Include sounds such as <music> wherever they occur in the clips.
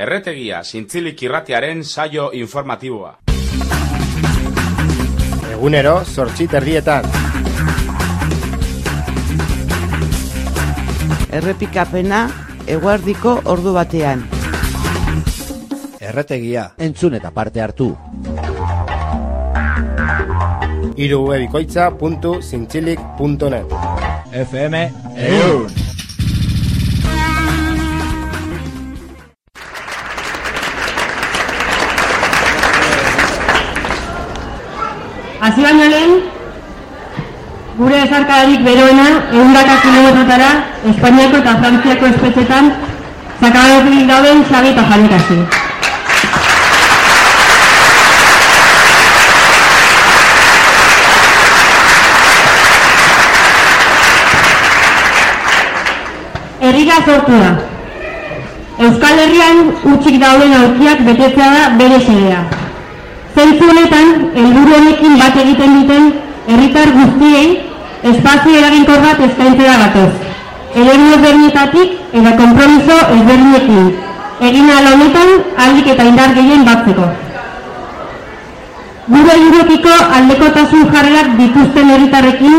Erretegia, zintzilik irratiaren saio informatiboa. Egunero, sortxi terdietan. Errepikapena, eguardiko ordu batean. Erretegia. Entzun eta parte hartu. irubebikoitza.zintzilik.net FM Eun. Hasi baino lehen, gure esarkadarik beroena, eundaka kilometrotara, Espainiako eta Frantziako espetxetan, sakabarotik dauden Xabi eta Janikasi. Herrira sortu da. Euskal Herrian utxik dauden aurkiak betetzea da bere xedea. Zentzu helburu honekin bat egiten duten herritar guztiei espazio eraginkor bat eskaintzera gatoz. Eremu ezberdinetatik eta konpromiso ezberdinekin. Egin ala honetan aldik eta indar gehien batzeko. Gure hirukiko aldekotasun jarrerak dituzten herritarrekin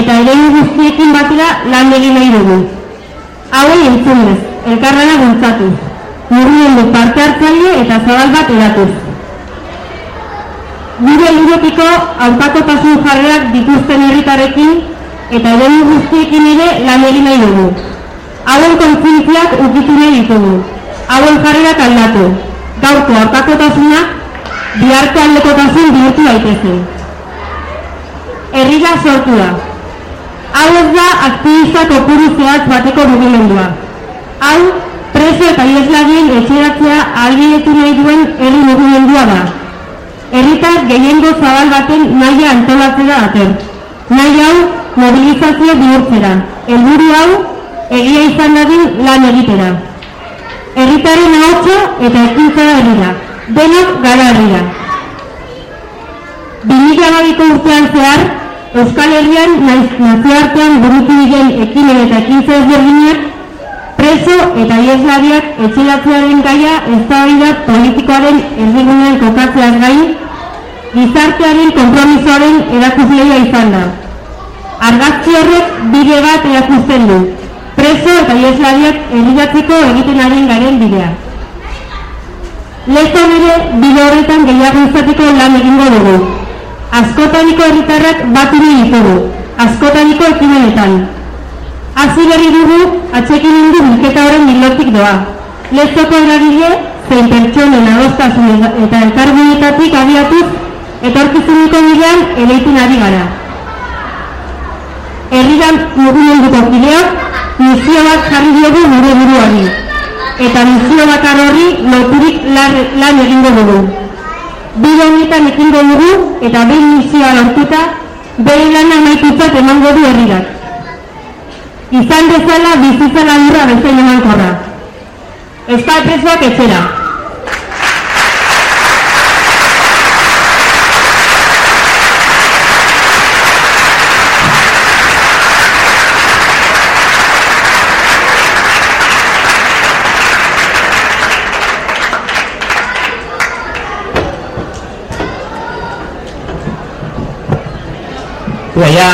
eta eremu guztiekin batera lan egin nahi dugu. Hauei entzunez, elkarrana bultzatuz. Mugimendu parte hartzaile eta zabal bat edatuz. Gure lurepiko aurkakotasun jarrerak dituzten herritarekin eta edo guztiekin ere lan egin nahi dugu. Hauen kontzientziak ukitu nahi ditugu. Hauen jarrerak aldatu. Gaurko aurkakotasunak biharko aldekotasun bihurtu daitezen. Herrira sortu da. Hau ez da aktivista kopuru zehaz bateko mugimendua. Hau, preso eta iesladien etxeratzea ahalbidetu nahi duen herri mugimendua da. Herritar gehiengo zabal baten nahia antolatzera dator. Nahi hau, mobilizazio bihurtzera. Helburu hau, egia izan dadin lan egitera. Herritaren ahotsa eta ekintza herrira. Denok gara herrira. 2012ko urtean zehar, Euskal Herrian nazioartean burutu diren ekimen eta ekintza ezberdinak preso eta ieslariak etxelatzearen gaia eztabaida politikoaren erdigunean kokatzeaz gain gizartearen konpromisoaren erakusleia izan da. Argazki horrek bide bat erakusten du, preso eta ieslariak erridatzeko egiten ari garen bidea. Lehton ere bide horretan gehiago izateko lan egingo dugu, askotaniko herritarrak nahi ditugu, askotaniko ekimenetan. Hasi dugu, atxekin hindu bilketa horren milotik doa. Lezoko eragile, zein pertsonen adostasun eta elkargunetatik abiatuz, etorkizuniko bidean eleitin ari gara. Herriran mugimenduko kideak, misio bat jarri diogu gure buruari. Eta misio bakar horri loturik lan egingo dugu. Bide honetan ekingo dugu eta behin misioa lortuta bere lana amaitutzat emango du herrirak. Izan bezala bizitza laburra bezain emankorra. Euskal presoak etxera. Baina,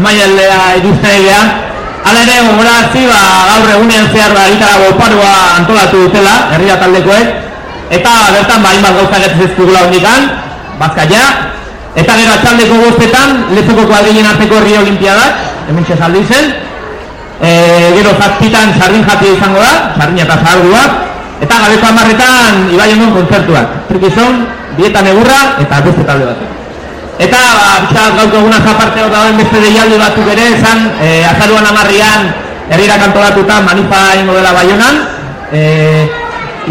amaialdea iruzten egia, ala ere gogorazi ba, gaur egunean zehar ba, egitara goparua antolatu dutela, herria taldekoek, eta bertan ba, hainbat gauza gertzen zizkugula hondikan, bazkaia, eta gero atxaldeko guztetan, lezoko kuadrien arteko herri olimpiadak, hemen txezaldi zen, e, gero zazpitan sardin jati izango da, sardin eta zaharduak, eta gabeko amarretan ibai honon kontzertuak, trikizon, dietan egurra, eta beste talde batzuk. Eta, ba, pixat, gauk eguna zaparte hor dagoen beste deialdi batzuk ere, esan, e, azaruan amarrian, herrira kantolatuta manifa ingo dela baionan, e,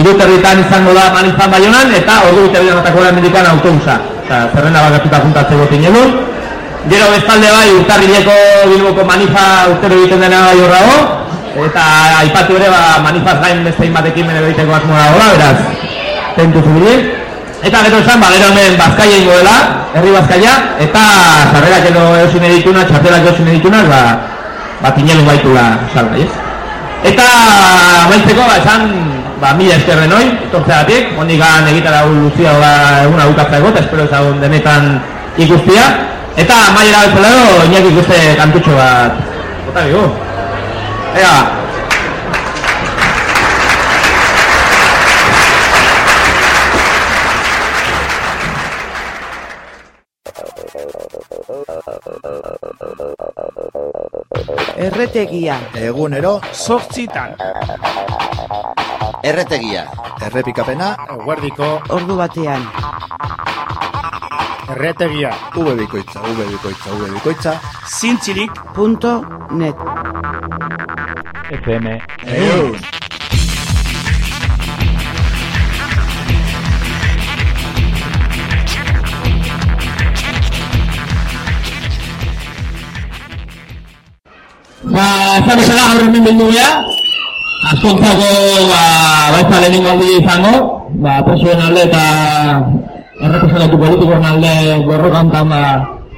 iruterritan izango da manifa baionan, eta ordu bidan atako da medikan autobusa. Eta, zerrenda bat gertuta juntatzeko tinelun. Gero bestalde bai, urtarrileko bilboko manifa urtero egiten dena bai horrago, eta aipatu ere, ba, manifaz gain beste inbatekin bene behiteko asmoa dagoela, beraz, tentu zubilik. Eta gero esan, ba, gero hemen bazkaia ingo dela, herri bazkaia, eta zarrerak edo eusin edituna, txartelak eusin edituna, ba, ba tinelu baitu da salga, ez? Eta, baitzeko, ba, esan, ba, mila eskerren hoi, etortzeagatik, hondikan egitara luzia ba, eguna bukatzea egot, espero ezagun denetan ikustia. Eta maiera bezala edo, inak ikuste kantutxo bat, bota bigu. Ega, Erretegia. Egunero, Zortzitan. erretegia. Errepikapena, Eguerdiko Ordu batean. erretegia. V bikoitza, V bikoitza, V bikoitza. Zintzilik. Punto net. FM. Eus. Esan bezala gaur hemen bildu gea, askontzako, ba, baitza lehenengo aldi izango, ba, presoen alde eta errepresentatu politikoen alde borrokantan, ba,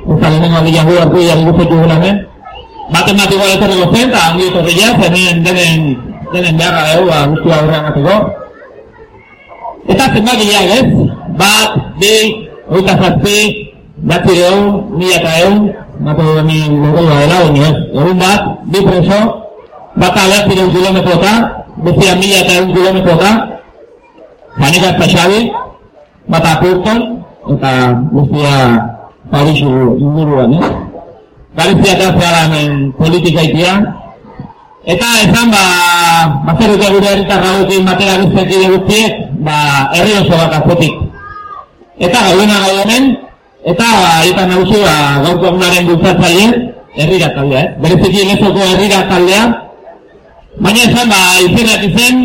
baitza lehenengo aldi jangu hartu jangu guztetu gula hemen. Baten bat igual etorriko zen, eta ongi etorri ja, hemen denen, denen beharra dugu, ba, guztia aurrean bateko. Eta zenbak gileak, ez? Bat, bi, hogeita zazpi, batzireun, mila eta eun, Mato hemen logoa dela, baina ez. Egun bat, bi preso, bata alertzireun kilometrota, bestia mila eta eun kilometrota, Janika eta Xabi, bata Purton, eta bestia Parisu inguruan, eh? Galizia eta hemen politika itia. Eta esan, ba, bazer dute gure herritarra dukin batera guztiak guztiek, ba, herri oso bat atzetik. Eta gaudena gaude hemen, eta ba, eta nagusi ba, gaurko egunaren bultzatzaile, herrira taldea, eh? Bereziki lezoko herrira taldea. Baina esan, ba, izenak izen,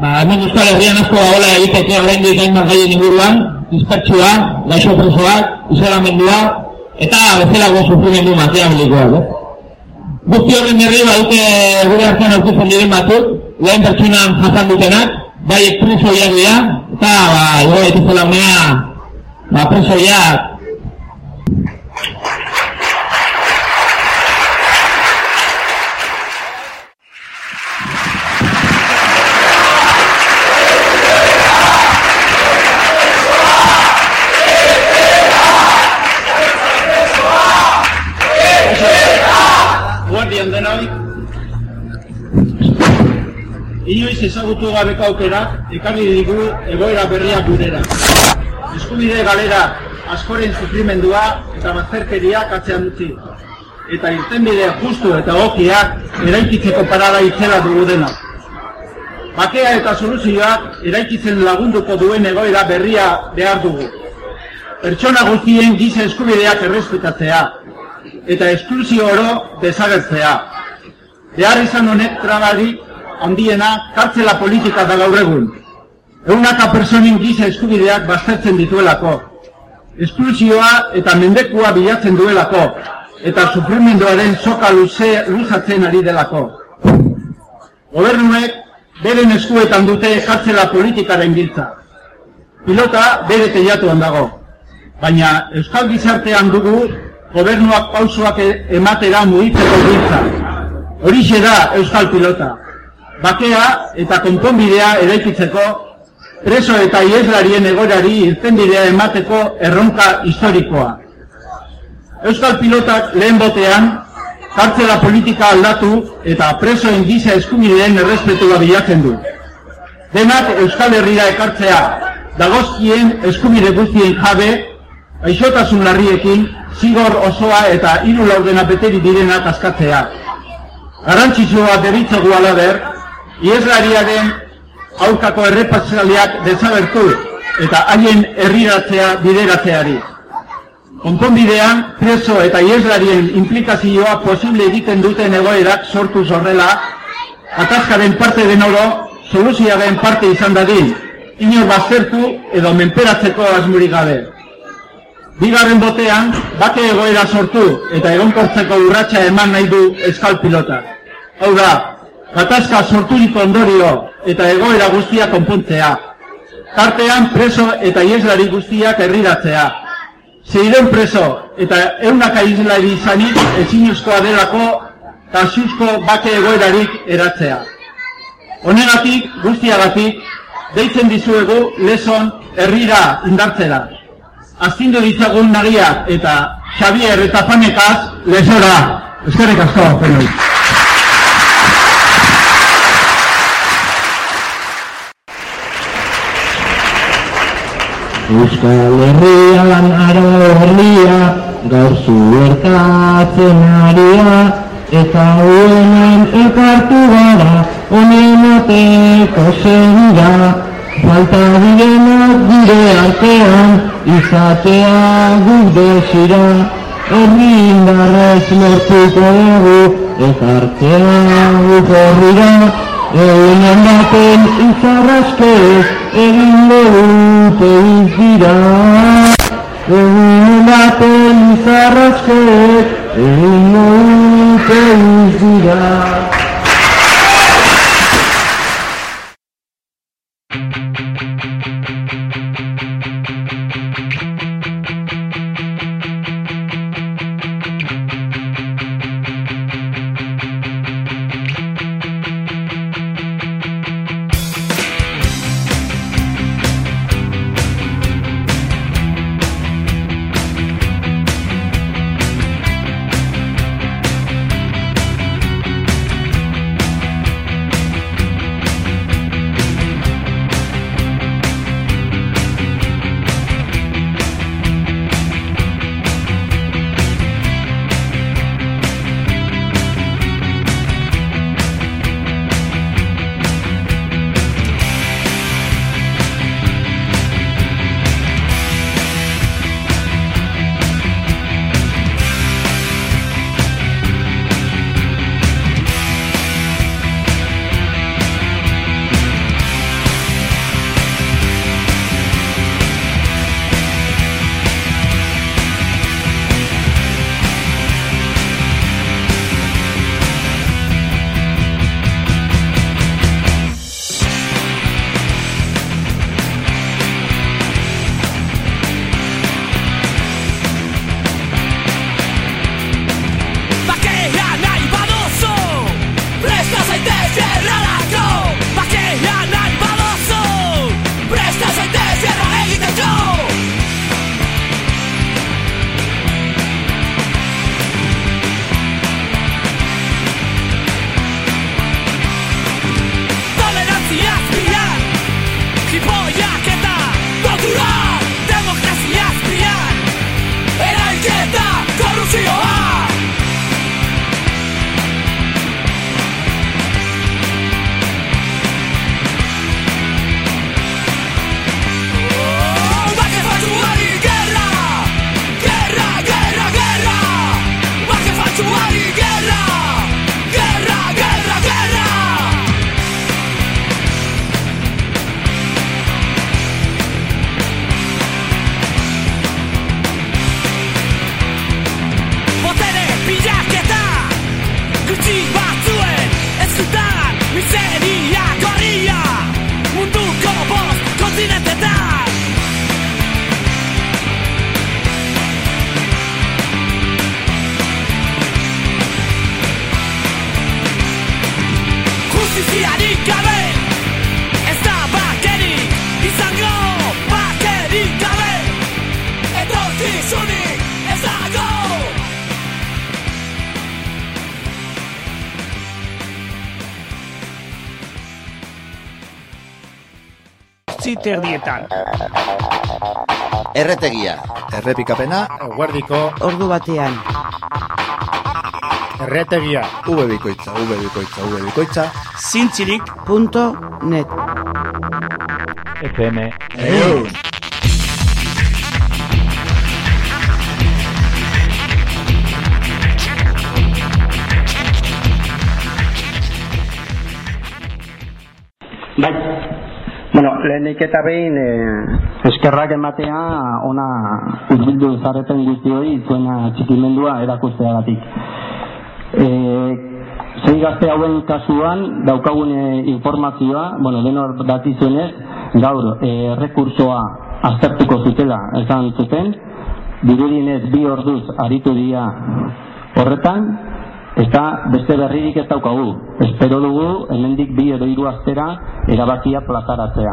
ba, hemen Euskal Herrian asko gaola egiteke oraindik hainbat gaien inguruan, dispertsua, gaixo presoak, isolamendua, eta bezalako sufrimendu materialikoak, eh? Guzti horren berri badute gure artean aurkitzen diren batzuk, lehen pertsonan jasan dutenak, bai presoiak dira, eta ba, ego dituzela unea, ba, presoiak ezagutu gabeko aukera, ekarri digu egoera berriak gurera. Eskubide galera askoren sufrimendua eta bazterkeria atzean utzi. Eta irtenbide justu eta egokiak eraikitzeko parada itzela dugu dena. Bakea eta soluzioak eraikitzen lagunduko duen egoera berria behar dugu. Pertsona guztien giza eskubideak errespetatzea, eta esklusio oro desagertzea. Behar izan honek trabari handiena kartzela politika da gaur egun. Eunaka personin giza eskubideak baztertzen dituelako. Esklusioa eta mendekua bilatzen duelako, eta sufrimenduaren soka luze, luzatzen ari delako. Gobernuek beren eskuetan dute kartzela politikaren giltza. Pilota bere teiatuan dago, baina Euskal Gizartean dugu gobernuak pausoak e- ematera mugitzeko giltza. Horixe da Euskal Pilota. Bakea eta konponbidea eraikitzeko preso eta ieslarien egorari irtenbidea emateko erronka historikoa. Euskal Pilotak lehen botean, kartzela politika aldatu eta presoen giza eskubideen errespetua bilatzen du. Denak Euskal Herrira ekartzea, dagozkien eskubide guztien jabe, aixotasun larriekin, zigor osoa eta hiru laurdena beteri direnak askatzea. Garrantzitsua deritzagu alaber, ieslariaren aurkako errepatzaleak desagertu eta haien herriratzea bideratzeari. Konponbidean, preso eta ieslarien implikazioa posible egiten duten egoerak sortu zorrela, atazkaren parte den oro, soluzioaren parte izan dadin, inor baztertu edo menperatzeko asmurik gabe. Bigarren botean, bake egoera sortu eta egonkortzeko urratsa eman nahi du eskal pilota. Hau da, gatazka sorturiko ondorio eta egoera guztia konpontzea. Tartean preso eta ieslari guztiak herriratzea. Zeiren preso eta eunaka islari izanik ezinuzkoa delako tasuzko bake egoerarik eratzea. Honegatik, guztiagatik, deitzen dizuegu leson herrira indartzera. Aztindu ditzagun nagiak eta Xavier eta Fanekaz lesora. Eskerrik asko, Euskal Herrian ara herria, gaur zuertatzen aria, eta huenen elkartu gara, honen ateko zendira, falta direnak gure artean, izatea guk desira, herri indarrez lortuko dugu, elkartea guk horrira, Egunen baten izarraskez egingo dute izira Egunen baten izarraskez egingo dute izira Justiziarik gabe Ez da bakerik izango Bakerik gabe Etorkizunik ez dago Ziterdietan. Erretegia. Errepikapena, Guardiko Ordu batean. Erretegia. V bikoitza, V bikoitza, V bikoitza, Zintzilik Punto net. FM Bai. Bueno, lehenik eta behin e, eskerrak ematea ona urbildu zareten guztioi zuena txikimendua erakusteagatik. E, zei gazte hauen kasuan daukagun e, informazioa, bueno, denor datizuenez, gaur e, rekursoa aztertuko zutela esan zuten, dirudienez bi orduz aritu dira horretan, Eta beste berririk ez daukagu. Espero dugu, hemendik bi edo hiru astera erabakia plazaratzea.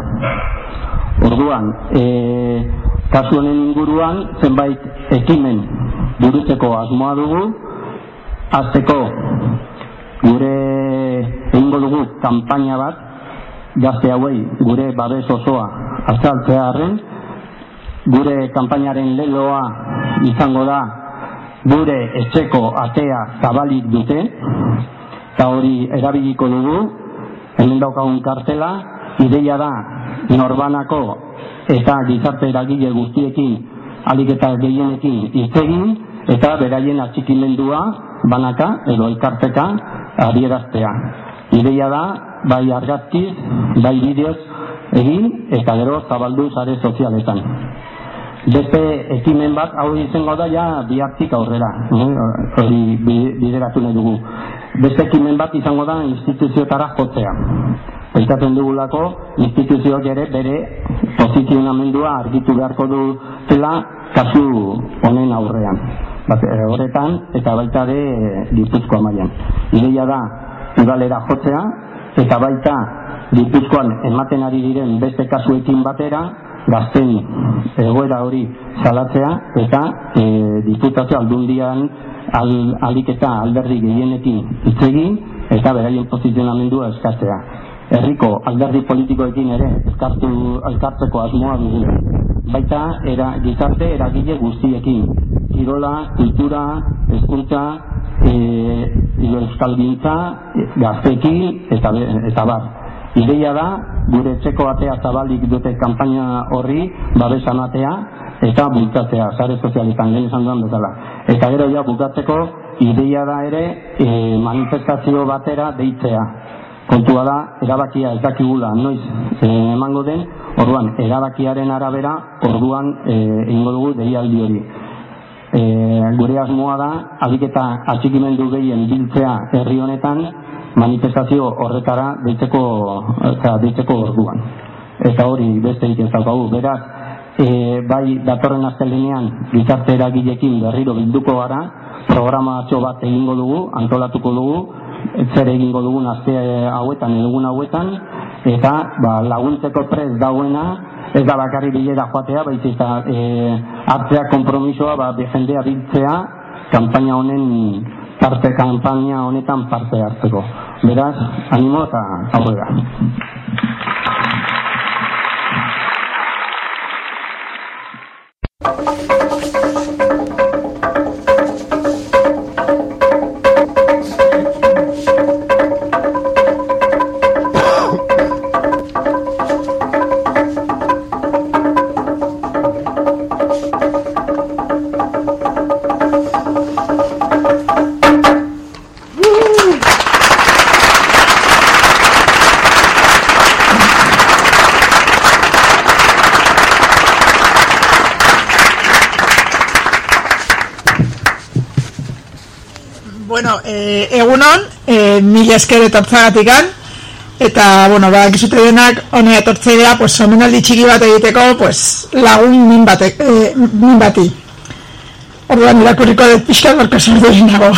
Orduan, e, kasu honen inguruan zenbait ekimen burutzeko asmoa dugu, azteko gure egingo dugu kanpaina bat gazte hauei gure babes osoa azaltzea arren gure kanpainaren leloa izango da gure etxeko atea zabalik dute eta hori erabiliko dugu hemen daukagun kartela ideia da norbanako eta gizarte eragile guztiekin alik eta gehienekin hitz egin eta beraien atxikimendua banaka edo elkarteka adieraztea. Ideia da, bai argazkiz, bai bideoz egin eta gero zabaldu sare sozialetan. Beste ekimen bat hau izango da ja bihartik aurrera, hori bi- bideratu nahi dugu. Beste ekimen bat izango da instituzioetara jotzea. Pentsatzen dugulako instituzioak ere bere posizionamendua argitu beharko dutela kasu honen aurrean. Eh, horretan eta baita ere eh, Gipuzkoa mailan. Ideia da udalera jotzea eta baita Gipuzkoan ematen ari diren beste kasuekin batera gazten egoera hori salatzea eta e, diputazio aldundian al, alik eta alderdi gehienekin hitz egin eta beraien posizionamendua eskatzea. Herriko alderdi politikoekin ere elkartu elkartzeko asmoa dugu. Baita era gizarte eragile guztiekin. Kirola, kultura, hezkuntza, eh euskalgintza, gazteekin eta be- eta bar. Ideia da gure etxeko atea zabalik dute kanpaina horri babes ematea eta bultzatzea sare sozialetan lehen esan duan bezala. Eta gero ja bukatzeko ideia da ere e, manifestazio batera deitzea. Kontua da erabakia ez dakigula noiz e, emango den, orduan erabakiaren arabera orduan e, egingo dugu deialdi hori. E, gure asmoa da alik eta atxikimendu gehien biltzea herri honetan manifestazio horretara deitzeko, eta deitzeko orduan. Eta hori beste ez daukagu. Beraz, e, bai datorren astelenean gizarte eragilekin berriro bilduko gara, programatxo bat egingo dugu, antolatuko dugu, zer egingo dugun aste hauetan, egun hauetan, eta ba, laguntzeko prez dauena, ez da bakarri bilera joatea, baizik eta e, hartzea kompromisoa, ba, jendea biltzea, kanpaina honen parte kanpaina honetan parte hartzeko. Beraz, animo eta aurrera. Bueno, egunon, eh, mila esker etortzagatikan, eta, bueno, ba, gizute denak, honea etortzea, pues, omenaldi txiki bat egiteko, pues, lagun min, bate, eh, min bati. Orduan, irakurriko de pixka gorko nago.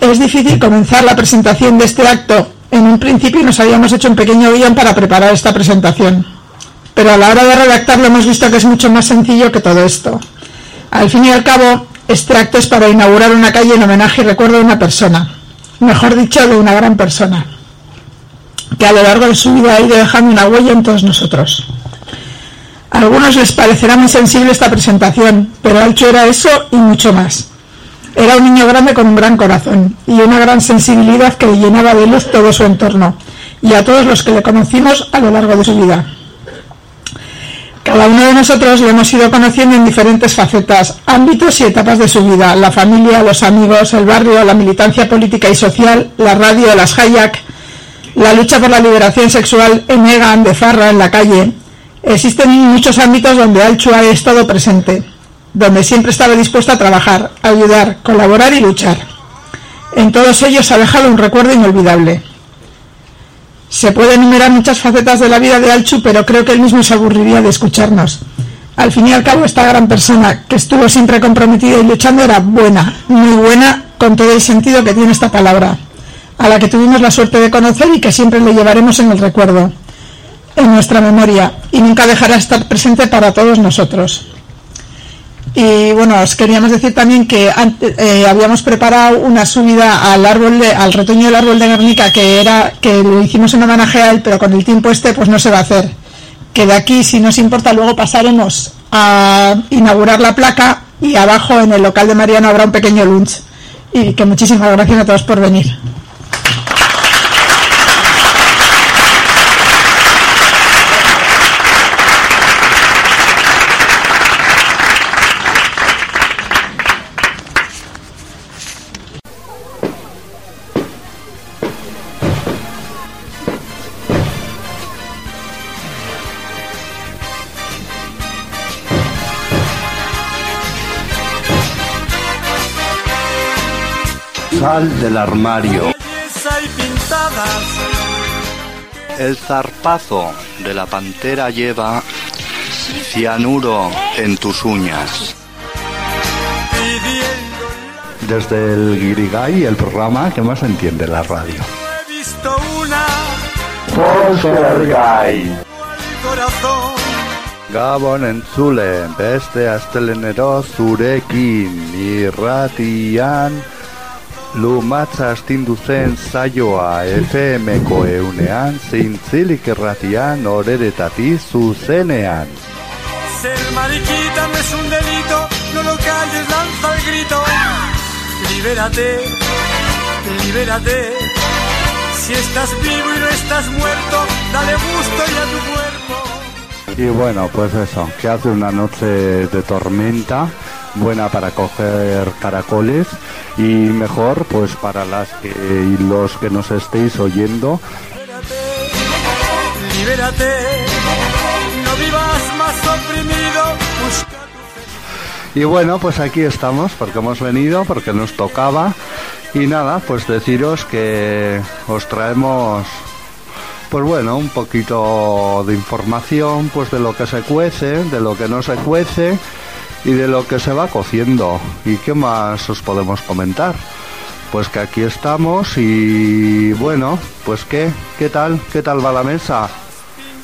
Es difícil comenzar la presentación de este acto. En un principio nos habíamos hecho un pequeño guion para preparar esta presentación. Pero a la hora de redactarlo hemos visto que es mucho más sencillo que todo esto. Al fin y al cabo, acto es para inaugurar una calle en homenaje y recuerdo a una persona, mejor dicho, de una gran persona, que a lo largo de su vida ha ido dejando una huella en todos nosotros. A algunos les parecerá muy sensible esta presentación, pero Alcho era eso y mucho más. Era un niño grande con un gran corazón y una gran sensibilidad que le llenaba de luz todo su entorno y a todos los que le conocimos a lo largo de su vida. Cada uno de nosotros lo hemos ido conociendo en diferentes facetas, ámbitos y etapas de su vida, la familia, los amigos, el barrio, la militancia política y social, la radio, las hayak, la lucha por la liberación sexual en Egan, de Farra, en la calle. Existen muchos ámbitos donde Alchu ha estado presente, donde siempre estaba dispuesto a trabajar, ayudar, colaborar y luchar. En todos ellos ha dejado un recuerdo inolvidable. Se puede enumerar muchas facetas de la vida de Alchu, pero creo que él mismo se aburriría de escucharnos. Al fin y al cabo, esta gran persona que estuvo siempre comprometida y luchando era buena, muy buena con todo el sentido que tiene esta palabra, a la que tuvimos la suerte de conocer y que siempre le llevaremos en el recuerdo, en nuestra memoria, y nunca dejará de estar presente para todos nosotros. Y bueno, os queríamos decir también que ante- eh, habíamos preparado una subida al árbol de, al retoño del árbol de Guernica que era que lo hicimos en homenaje a él, pero con el tiempo este pues no se va a hacer. Que de aquí, si nos importa, luego pasaremos a inaugurar la placa y abajo en el local de Mariano habrá un pequeño lunch. Y que muchísimas gracias a todos por venir. Sal del armario. El zarpazo de la pantera lleva cianuro en tus uñas. Desde el Guirigay, el programa que más entiende la radio. he visto una Poltergeist. al corazón. Gabon entzule, beste astelenero zurekin irratian lumatza astindu zen zaioa FM-ko eunean zintzilik erratian oreretatik zuzenean. Ser mariquita no es un delito, no lo calles, lanza el grito. Libérate, libérate. Si estás vivo y no estás muerto, dale gusto y a tu cuerpo. Y bueno, pues eso, que hace una noche de tormenta, buena para coger caracoles y mejor pues para las que y los que nos estéis oyendo Libérate, no vivas más oprimido. Busca Y bueno, pues aquí estamos, porque hemos venido, porque nos tocaba. Y nada, pues deciros que os traemos, pues bueno, un poquito de información, pues de lo que se cuece, de lo que no se cuece y de lo que se va cociendo. ¿Y qué más os podemos comentar? Pues que aquí estamos y bueno, pues qué, qué tal, qué tal va la mesa.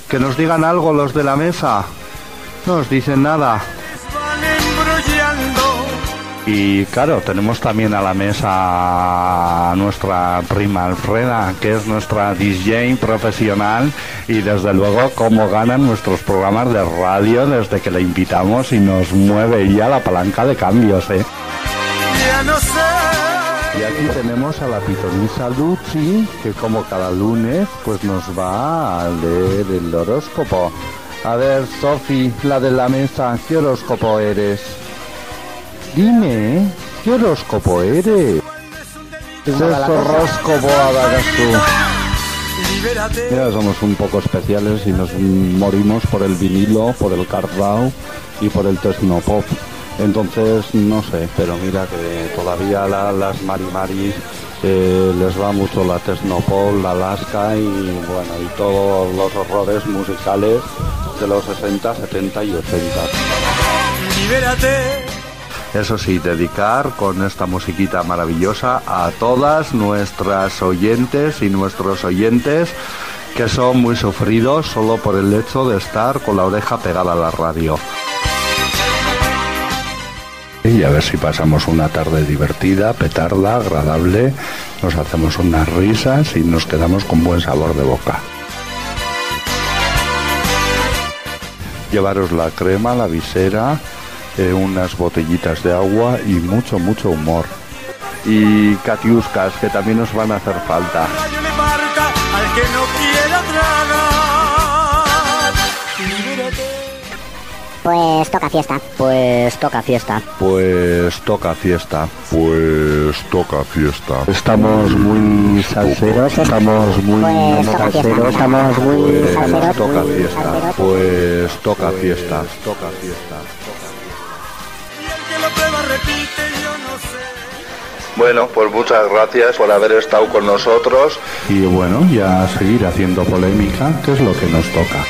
Que nos digan algo los de la mesa. No nos dicen nada. Y claro, tenemos también a la mesa a nuestra prima Alfreda, que es nuestra DJ profesional y desde luego cómo ganan nuestros programas de radio desde que la invitamos y nos mueve ya la palanca de cambios, ¿eh? Ya no sé. Y aquí tenemos a la pitonisa Luchi, que como cada lunes pues nos va a leer el horóscopo. A ver, Sofi, la de la mesa, ¿qué horóscopo eres? Dime, ¿eh? ¿qué horóscopo eres? ¿Qué es horóscopo. Mira, somos un poco especiales y nos morimos por el vinilo, por el carrao y por el tecnopop. Entonces, no sé, pero mira que todavía la- las marimaris eh, les va mucho la tecnopop, la Alaska y bueno, y todos los horrores musicales de los 60, 70 y 80. Libérate. Eso sí, dedicar con esta musiquita maravillosa a todas nuestras oyentes y nuestros oyentes que son muy sufridos solo por el hecho de estar con la oreja pegada a la radio. Y a ver si pasamos una tarde divertida, petarda, agradable, nos hacemos unas risas y nos quedamos con buen sabor de boca. Llevaros la crema, la visera, eh, unas botellitas de agua y mucho, mucho humor. Y catiuscas que también nos van a hacer falta. Pues toca fiesta. Pues toca fiesta. Pues toca fiesta. Pues toca fiesta. Estamos muy salseros, estamos muy Pues toca fiesta. salseros, Estamos muy Pues salseros, toca fiesta. Pues toca fiesta. Toca fiesta. Bueno, pues muchas gracias por haber estado con nosotros. Y bueno, ya seguir haciendo polémica, que es lo que nos toca.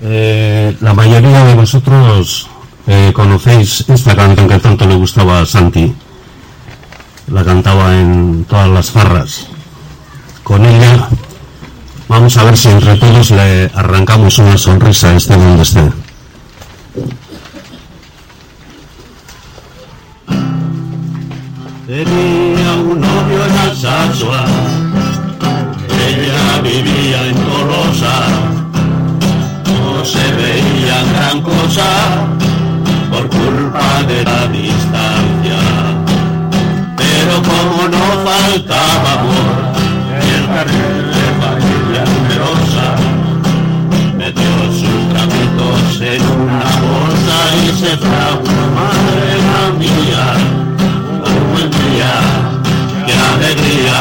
Eh, la mayoría de vosotros eh, conocéis esta canción que tanto le gustaba a Santi. La cantaba en todas las farras. Con ella vamos a ver si entre todos le arrancamos una sonrisa, esté donde esté. Tenía un novio en Alsasua, ella vivía en Tolosa, no se veía gran cosa por culpa de la distancia. Pero como no faltaba amor, el La comarina mía, la vuelta ya, que alegría,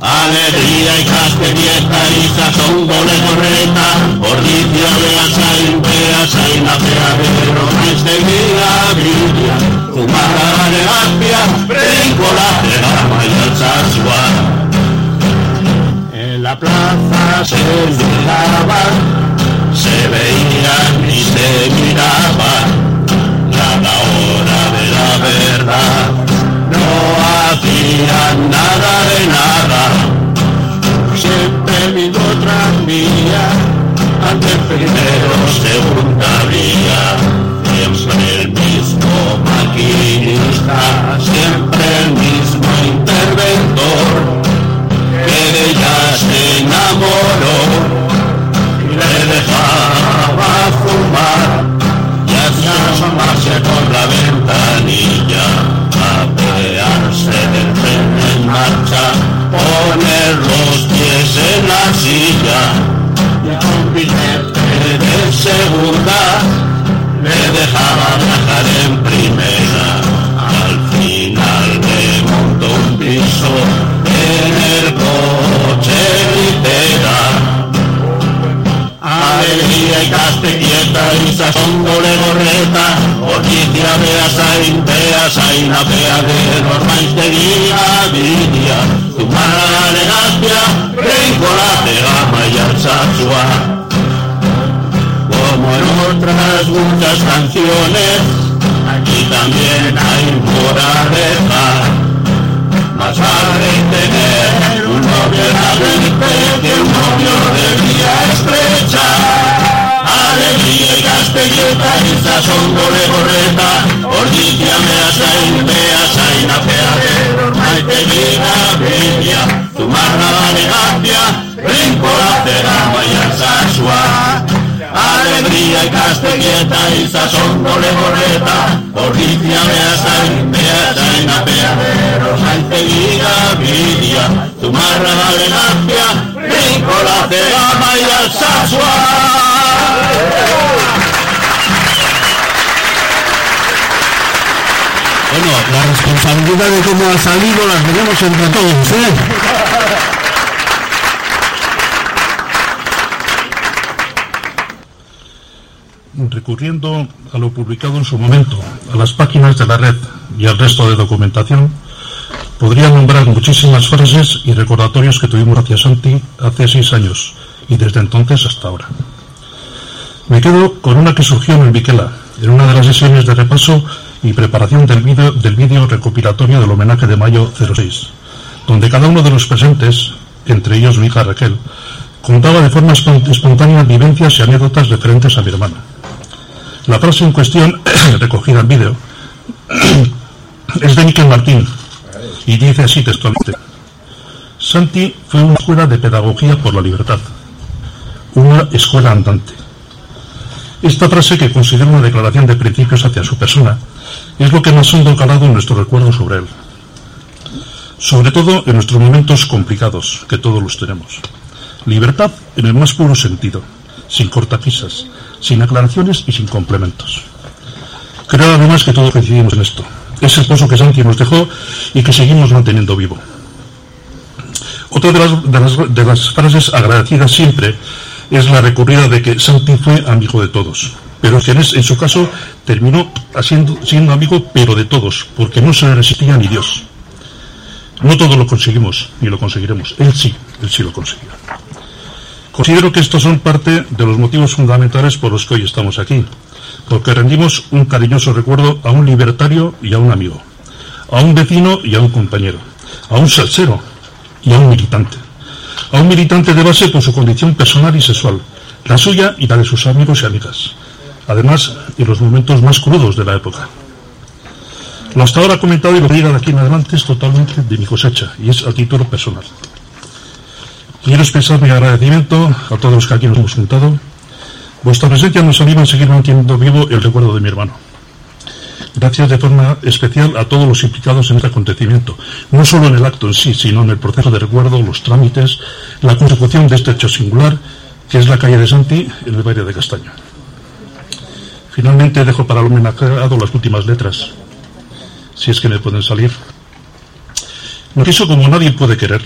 alegría y cada día estáis a sonboles reta, por dios de avanzar ideas en la plaza se lavaba se veían y se miraban la hora de la verdad. No hacían nada de nada. Siempre mi otra mía, antes primero, segunda vía. Ventanilla, apearse del tren en marcha, poner los pies en la silla y con billete de segunda le dejaba viajar en primera. Al final me montó un piso en el coche horiek azteki eta izak ondore gorreta Horkizia beha zain, beha zain, apea den ormaiztegia bidia Zumararen azpia, reiko latea maiatzatzua Como en otras muchas canciones, aquí también hay moraleja. Más vale tener un novio en la mente que un novio debía estrechar eta izan zongo lehorreta Ordizia mea zain, mea zain apea Maite gira bidia, zumarra bane gazia Rinko lazera maian zazua Alegria ikastegi eta izan zongo lehorreta Ordizia mea zain, mea zain apea Maite gira bidia, zumarra bane gazia Rinko maian zazua La responsabilidad de cómo ha salido las tenemos entre todos, ¿eh? Recurriendo a lo publicado en su momento, a las páginas de la red y al resto de documentación, podría nombrar muchísimas frases y recordatorios que tuvimos hacia Santi hace seis años y desde entonces hasta ahora. Me quedo con una que surgió en el en una de las sesiones de repaso y preparación del vídeo del vídeo recopilatorio del homenaje de mayo 06, donde cada uno de los presentes, entre ellos mi hija Raquel, contaba de forma espon- espontánea vivencias y anécdotas referentes a mi hermana. La frase en cuestión, <clears throat> recogida en vídeo, <clears throat> es de Miquel Martín y dice así textualmente. Santi fue una escuela de pedagogía por la libertad, una escuela andante. Esta frase, que considero una declaración de principios hacia su persona, es lo que más hondo calado en nuestro recuerdo sobre él. Sobre todo en nuestros momentos complicados, que todos los tenemos. Libertad en el más puro sentido, sin cortapisas, sin aclaraciones y sin complementos. Creo además que todos coincidimos en esto. Es el pozo que Santi nos dejó y que seguimos manteniendo vivo. Otra de las, de las- de las frases agradecidas siempre es la recurrida de que Santi fue amigo de todos, pero que en, su caso terminó siendo, siendo amigo pero de todos, porque no se resistía ni Dios. No todo lo conseguimos, ni lo conseguiremos. Él sí, él sí lo consiguió. Considero que estos son parte de los motivos fundamentales por los que hoy estamos aquí, porque rendimos un cariñoso recuerdo a un libertario y a un amigo, a un vecino y a un compañero, a un salsero y a un militante, a un militante de base por su condición personal y sexual, la suya y la de sus amigos y amigas, además en los momentos más crudos de la época. Lo hasta ahora comentado y lo que diga de aquí en adelante es totalmente de mi cosecha y es a título personal. Quiero expresar mi agradecimiento a todos los que aquí nos hemos juntado. Vuestra presencia nos anima a seguir manteniendo vivo el recuerdo de mi hermano. Gracias de forma especial a todos los implicados en este acontecimiento, no solo en el acto en sí, sino en el proceso de recuerdo, los trámites, la consecución de este hecho singular, que es la calle de Santi, en el barrio de Castaño. Finalmente dejo para el homenajeado las últimas letras, si es que me pueden salir. Nos quiso como nadie puede querer.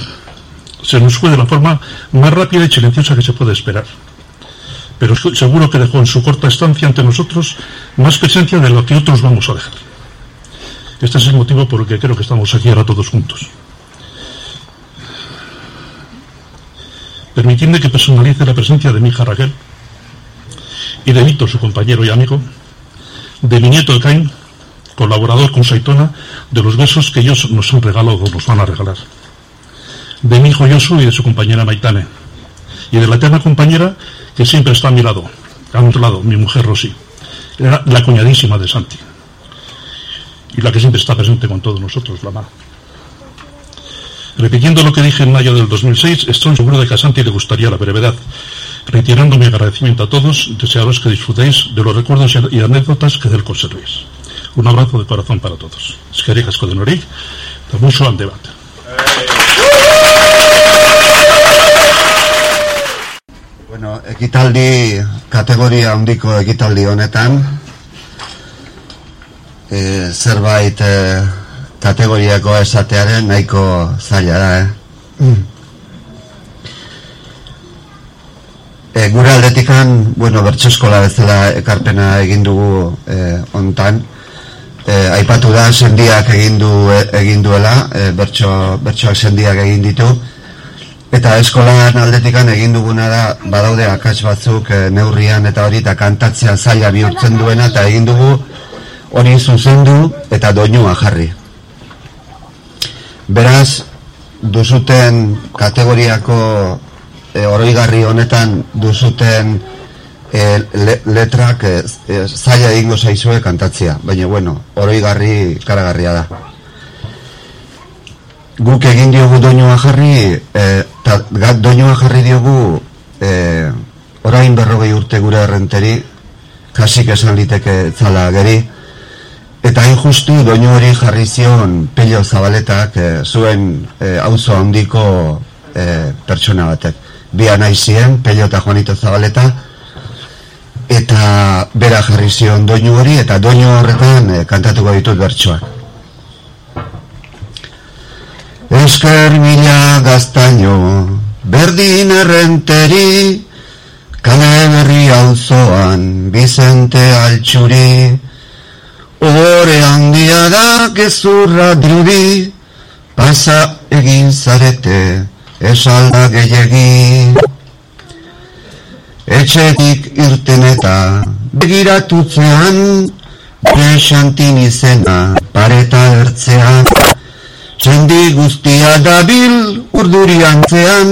Se nos fue de la forma más rápida y silenciosa que se puede esperar. Pero seguro que dejó en su corta estancia ante nosotros más presencia de lo que otros vamos a dejar. Este es el motivo por el que creo que estamos aquí ahora todos juntos. Permitidme que personalice la presencia de mi hija Raquel y de Víctor, su compañero y amigo, de mi nieto Caín, colaborador con Saitona, de los besos que ellos nos han regalado o nos van a regalar, de mi hijo Yosu y de su compañera Maitane, y de la eterna compañera que siempre está a mi lado, a otro lado, mi mujer Rosy, era la cuñadísima de Santi, y la que siempre está presente con todos nosotros, la mamá. Repitiendo lo que dije en mayo del 2006, estoy seguro de que a Santi le gustaría la brevedad, reiterando mi agradecimiento a todos, desearos que disfrutéis de los recuerdos y anécdotas que del conservéis. Un abrazo de corazón para todos. Eskerrik asko de norik, eta mucho ande bat. Bueno, ekitaldi, kategoria handiko ekitaldi honetan, e, zerbait e, kategoriako esatearen nahiko zaila da, eh? E, gure aldetikan, bueno, bertso eskola bezala ekarpena egin dugu e, ontan, e, aipatu da sendiak egin du egin duela, e, bertso, bertsoak sendiak egin ditu, eta eskolan aldetikan egin duguna da, badaude akats batzuk e, neurrian eta hori eta kantatzean zaila bihurtzen duena, eta egin dugu hori zuzendu eta doinua jarri. Beraz, duzuten kategoriako e, oroigarri honetan duzuten e, le, letrak e, e, zaila egingo zaizue kantatzea, baina bueno, oroigarri karagarria da. Guk egin diogu doinua jarri, e, ta, doinua jarri diogu e, orain berrogei urte gure errenteri, kasik esan liteke zala geri, eta hain justu doinu hori jarri zion pello zabaletak e, zuen e, auzo handiko e, pertsona batek bi anai ziren, Pello eta Juanito Zabaleta, eta bera jarri zion doinu hori, eta doinu horretan e, kantatuko ditut bertsoak. Esker mila gaztaino, berdin errenteri, kale berri auzoan, Bizente altxuri, ore handia da gezurra dirudi, pasa egin zarete, esalda gehiagi etxetik irten eta begiratutzean presantin izena pareta ertzean txendi guztia dabil urduriantzean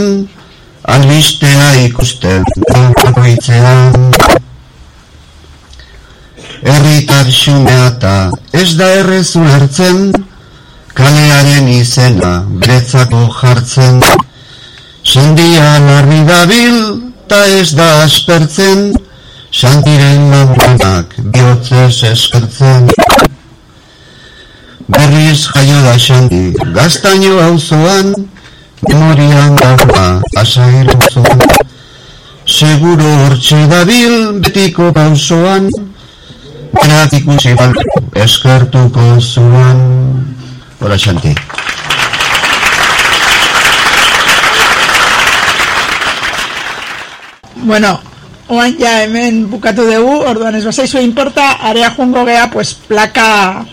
albistea ikusten dagoitzean Herritar xumeata ez da errezu hartzen kalearen izena beretzako jartzen Sendia narri dabil, ta ez da aspertzen, Santiren lagunak bihotzez eskertzen. Berriz jaio da Santi, gaztaino auzoan, memorian dagoa asair auzoan. Seguro hortxe dabil, betiko pausoan, berak ikusi balko eskertuko zuan. Hora Santi. Bueno, oan ja hemen bukatu dugu, orduan ez bazaizu importa, area joango gea, pues, plaka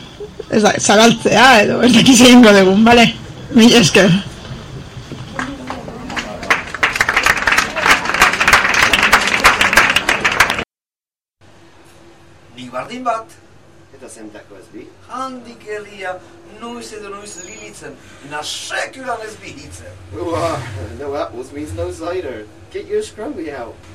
ez da, zabaltzea, edo, ez dakiz egingo dugun, bale? Mil esker. Ni bardin bat, eta zentako ez bi, handik elia, noiz edo noiz lilitzen, na sekulan ez bi hitzen. Ua, noa, uzmiz noiz zaider, get your scrumbi out.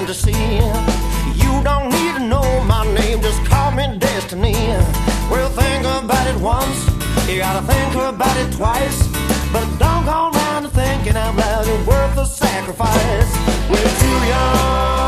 Fantasy. You don't need to know my name, just call me Destiny. Well, think about it once, you gotta think about it twice. But don't go around thinking out loud, you're worth the sacrifice. We're too young,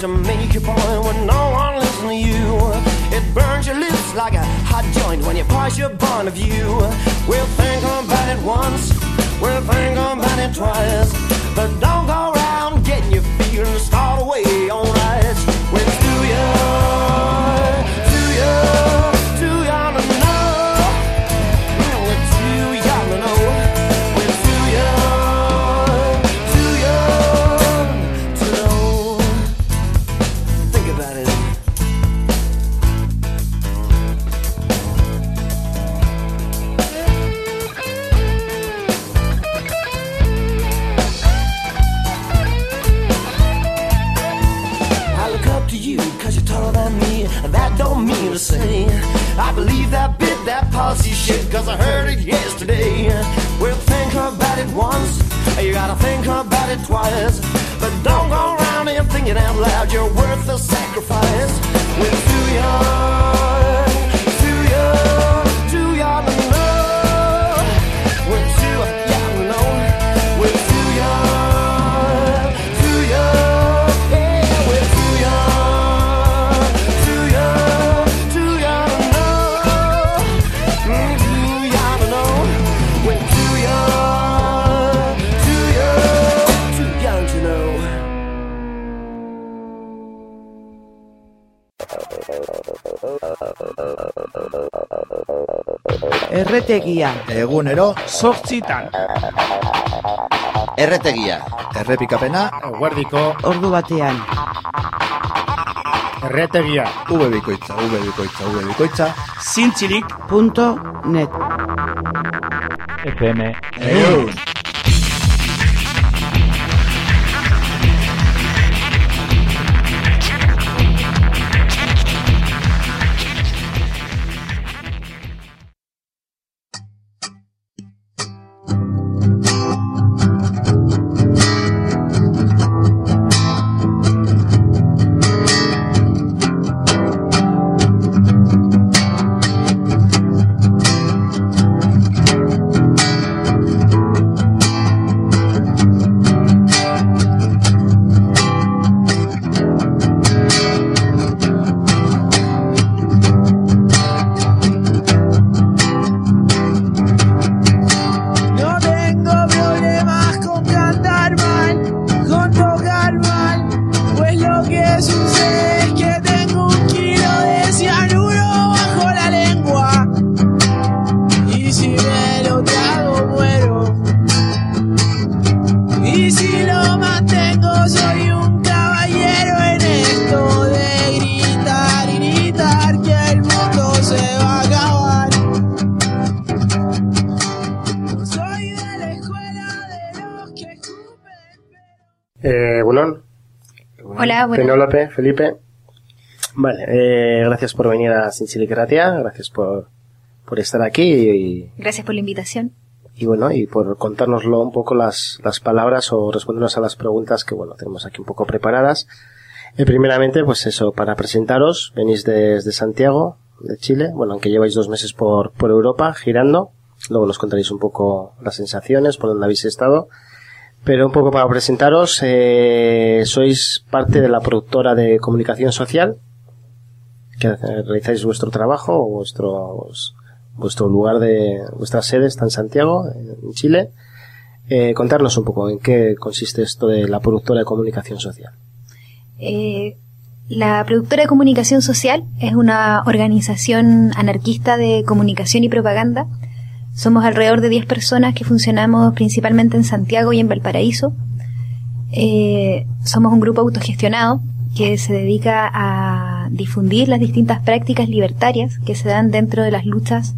to make your point when no one listens to you. It burns your lips like a hot joint when you pass your point of view. We'll think about it once, we'll think about it twice. But don't go around getting your feelings start away on rights. We're too young, shit, cause I heard it yesterday. We'll think about it once, you gotta think about it twice. But don't go around here thinking out loud, you're worth the sacrifice. We're too young, Erretegia. Egunero sortzitan. Erretegia. Errepikapena. Guardiko. Ordu batean. Erretegia. V bikoitza, V bikoitza, V bikoitza. Zintzilik. Punto net. FM. Eus. Penélope, Felipe. Vale, eh, gracias por venir a Sinchilikratia, gracias por, por estar aquí y, Gracias por la invitación. y bueno, y por contárnoslo un poco las, las palabras o respondernos a las preguntas que bueno, tenemos aquí un poco preparadas. Eh, primeramente, pues eso, para presentaros, venís desde Santiago, de Chile, bueno, aunque lleváis dos meses por, por Europa girando, luego nos contaréis un poco las sensaciones, por dónde habéis estado, pero un poco para presentaros, eh, sois parte de la productora de comunicación social, que realizáis vuestro trabajo o vuestros, vuestro lugar de vuestra sede está en Santiago, en Chile. Eh, contarnos un poco en qué consiste esto de la productora de comunicación social. Eh, la productora de comunicación social es una organización anarquista de comunicación y propaganda. Somos alrededor de 10 personas que funcionamos principalmente en Santiago y en Valparaíso. Eh, somos un grupo autogestionado que se dedica a difundir las distintas prácticas libertarias que se dan dentro de las luchas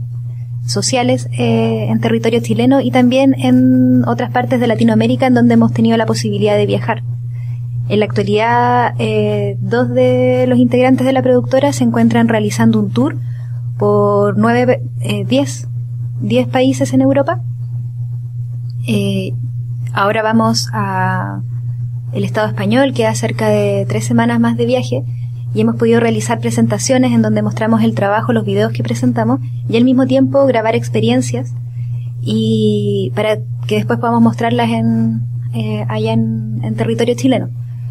sociales eh, en territorio chileno y también en otras partes de Latinoamérica en donde hemos tenido la posibilidad de viajar. En la actualidad, eh, dos de los integrantes de la productora se encuentran realizando un tour por nueve, eh, diez, diez países en Europa. Eh, ahora vamos a el Estado español, queda cerca de tres semanas más de viaje y hemos podido realizar presentaciones en donde mostramos el trabajo, los videos que presentamos y al mismo tiempo grabar experiencias y para que después podamos mostrarlas en, eh, allá en territorio chileno.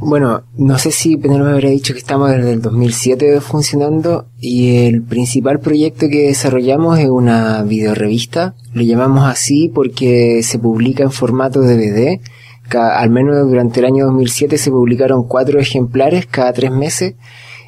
Bueno, no sé si Penélope habrá dicho que estamos desde el 2007 funcionando y el principal proyecto que desarrollamos es una videorevista. Lo llamamos así porque se publica en formato DVD. Al menos durante el año 2007 se publicaron cuatro ejemplares cada tres meses.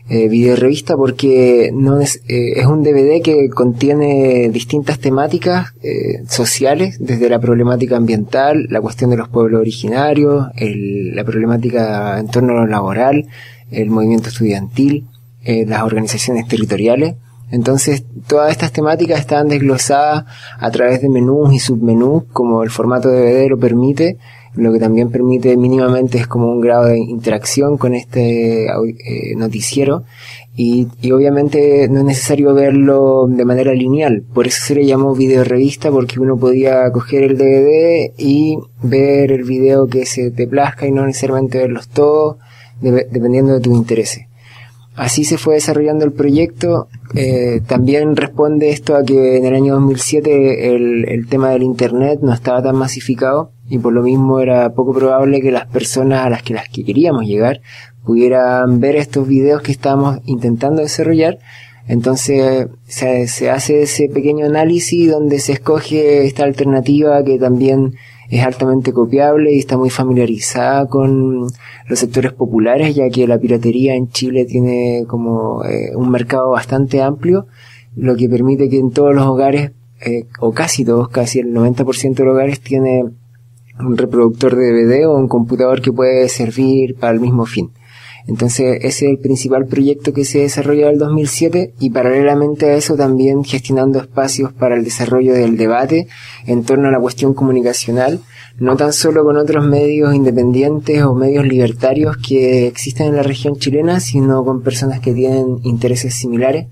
Eh, videorevista porque no es, eh, es un DVD que contiene distintas temáticas eh, sociales, desde la problemática ambiental, la cuestión de los pueblos originarios, el- la problemática en torno a lo laboral, el movimiento estudiantil, eh, las organizaciones territoriales. Entonces, todas estas temáticas están desglosadas a través de menús y submenús, como el formato DVD lo permite, lo que también permite mínimamente es como un grado de interacción con este eh, noticiero y, y obviamente no es necesario verlo de manera lineal, por eso se le llamó video revista porque uno podía coger el DVD y ver el video que se te plazca y no necesariamente verlos todos, de- dependiendo de tus intereses. Así se fue desarrollando el proyecto. Eh, también responde esto a que en el año 2007 el, el tema del Internet no estaba tan masificado y por lo mismo era poco probable que las personas a las que las que queríamos llegar pudieran ver estos videos que estábamos intentando desarrollar. Entonces se, hace ese pequeño análisis donde se escoge esta alternativa que también es altamente copiable y está muy familiarizada con los sectores populares, ya que la piratería en Chile tiene como eh, un mercado bastante amplio, lo que permite que en todos los hogares, eh, o casi todos, casi el 90% de los hogares tiene un reproductor de DVD o un computador que puede servir para el mismo fin. Entonces ese es el principal proyecto que se desarrolló en el 2007 y paralelamente a eso también gestionando espacios para el desarrollo del debate en torno a la cuestión comunicacional, no tan solo con otros medios independientes o medios libertarios que existen en la región chilena, sino con personas que tienen intereses similares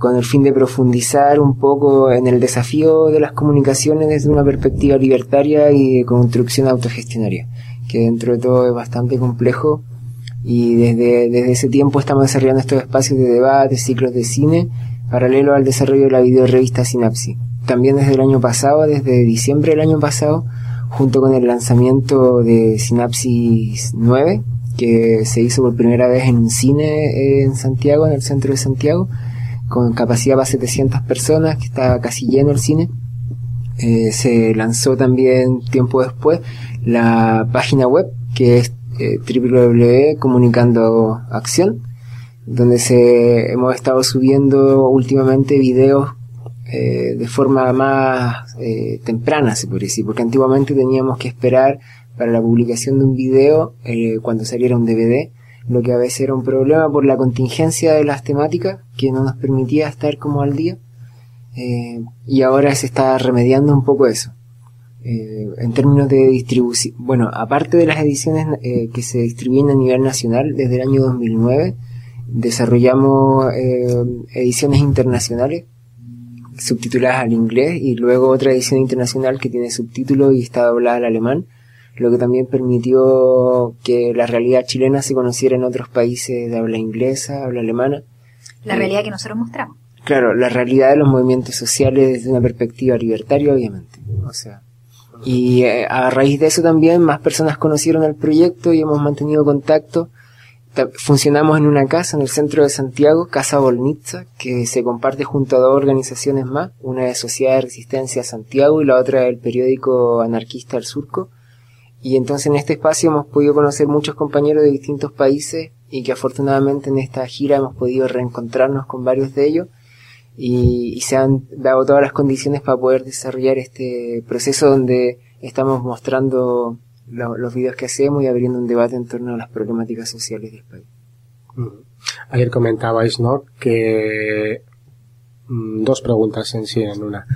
con el fin de profundizar un poco en el desafío de las comunicaciones desde una perspectiva libertaria y de construcción autogestionaria, que dentro de todo es bastante complejo y desde, desde ese tiempo estamos desarrollando estos espacios de debate, ciclos de cine, paralelo al desarrollo de la videorevista Sinapsis. También desde el año pasado, desde diciembre del año pasado, junto con el lanzamiento de Sinapsis 9, que se hizo por primera vez en un cine en Santiago, en el centro de Santiago, con capacidad para 700 personas, que está casi lleno el cine. Eh, se lanzó también tiempo después la página web que es eh, www.comunicando acción donde se hemos estado subiendo últimamente videos eh, de forma más eh, temprana se podría decir porque antiguamente teníamos que esperar para la publicación de un video cuando saliera un DVD lo que a veces era un problema por la contingencia de las temáticas que no nos permitía estar como al día eh, y ahora se está remediando un poco eso. Eh, en términos de distribución, bueno, aparte de las ediciones eh, que se distribuyen a nivel nacional desde el año 2009, desarrollamos ediciones internacionales subtituladas al inglés y luego otra edición internacional que tiene subtítulos y está doblada al alemán, lo que también permitió que la realidad chilena se conociera en otros países de habla inglesa, habla alemana. La Eh, realidad que nosotros mostramos. Claro, la realidad de los movimientos sociales desde una perspectiva libertaria, obviamente. O sea, y eh, a raíz de eso también más personas conocieron el proyecto y hemos mantenido contacto Ta- Funcionamos en una casa en el centro de Santiago, Casa Bolnitza, que se comparte junto a dos organizaciones más, una es Sociedad de Resistencia Santiago y la otra el periódico anarquista El Surco. Y entonces en este espacio hemos podido conocer muchos compañeros de distintos países y que afortunadamente en esta gira hemos podido reencontrarnos con varios de ellos y, y se han dado todas las condiciones para poder desarrollar este proceso donde estamos mostrando lo- los videos que hacemos y abriendo un debate en torno a las problemáticas sociales del país. Ayer comentabais, ¿no? Que mm, dos preguntas en sí en una.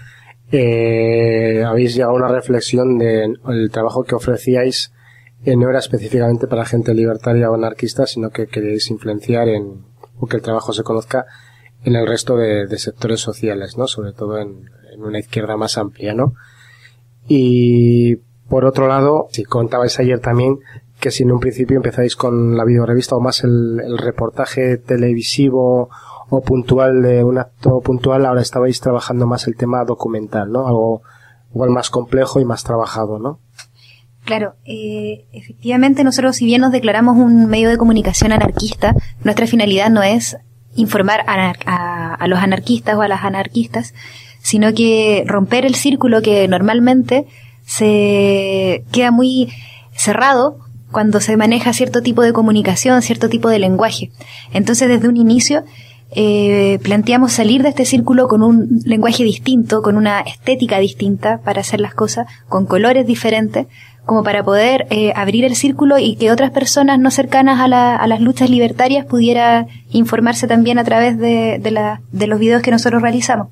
Eh, habéis llegado a una reflexión de el trabajo que ofrecíais eh, no era específicamente para gente libertaria o anarquista, sino que queréis influenciar en o que el trabajo se conozca en el resto de, de sectores sociales, ¿no? Sobre todo en, una izquierda más amplia, ¿no? Y por otro lado, si contabais ayer también que si en un principio empezáis con la videorevista o más el reportaje televisivo o puntual de un acto puntual, ahora estabais trabajando más el tema documental, ¿no? Algo igual más complejo y más trabajado, ¿no? Claro, eh, efectivamente nosotros si bien nos declaramos un medio de comunicación anarquista, nuestra finalidad no es informar a, a los anarquistas o a las anarquistas, sino que romper el círculo que normalmente se queda muy cerrado cuando se maneja cierto tipo de comunicación, cierto tipo de lenguaje. Entonces desde un inicio eh, planteamos salir de este círculo con un lenguaje distinto, con una estética distinta para hacer las cosas, con colores diferentes, como para poder eh, abrir el círculo y que otras personas no cercanas a, la- a las luchas libertarias pudiera informarse también a través de, los videos que nosotros realizamos.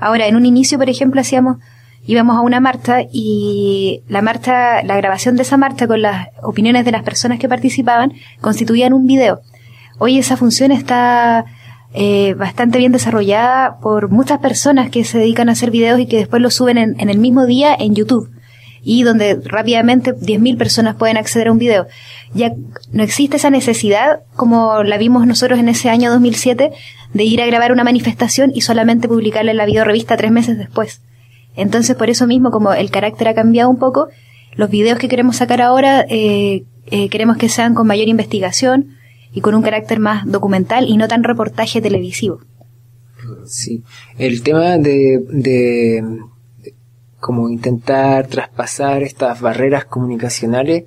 Ahora, en un inicio, por ejemplo, hacíamos, íbamos a una marcha y la marcha, la grabación de esa marcha con las opiniones de las personas que participaban constituían un video. Hoy esa función está eh, bastante bien desarrollada por muchas personas que se dedican a hacer videos y que después los suben en, en el mismo día en YouTube y donde rápidamente 10.000 personas pueden acceder a un video. Ya no existe esa necesidad, como la vimos nosotros en ese año 2007, de ir a grabar una manifestación y solamente publicarla en la videorevista tres meses después. Entonces, por eso mismo, como el carácter ha cambiado un poco, los videos que queremos sacar ahora eh, eh, queremos que sean con mayor investigación y con un carácter más documental y no tan reportaje televisivo. Sí, el tema de, de, como intentar traspasar estas barreras comunicacionales,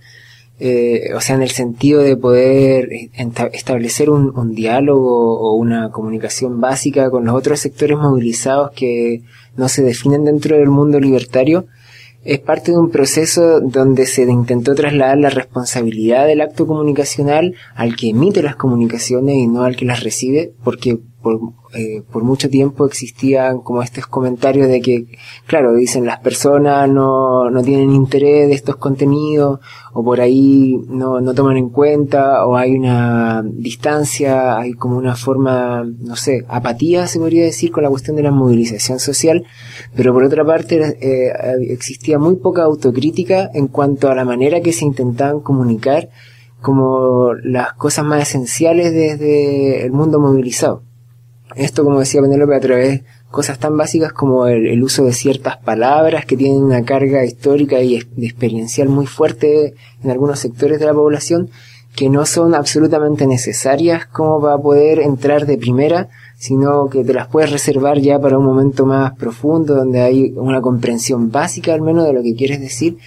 eh, o sea, en el sentido de poder establecer un, un diálogo o una comunicación básica con los otros sectores movilizados que no se definen dentro del mundo libertario, es parte de un proceso donde se intentó trasladar la responsabilidad del acto comunicacional al que emite las comunicaciones y no al que las recibe, porque por, eh, por mucho tiempo existían como estos comentarios de que, claro, dicen las personas no, no tienen interés de estos contenidos, o por ahí no, no toman en cuenta, o hay una distancia, hay como una forma, no sé, apatía se podría decir con la cuestión de la movilización social, pero por otra parte eh, existía muy poca autocrítica en cuanto a la manera que se intentaban comunicar como las cosas más esenciales desde el mundo movilizado. Esto, como decía Penélope, a través de cosas tan básicas como el, uso de ciertas palabras que tienen una carga histórica y es- experiencial muy fuerte en algunos sectores de la población que no son absolutamente necesarias como para poder entrar de primera, sino que te las puedes reservar ya para un momento más profundo donde hay una comprensión básica al menos de lo que quieres decir,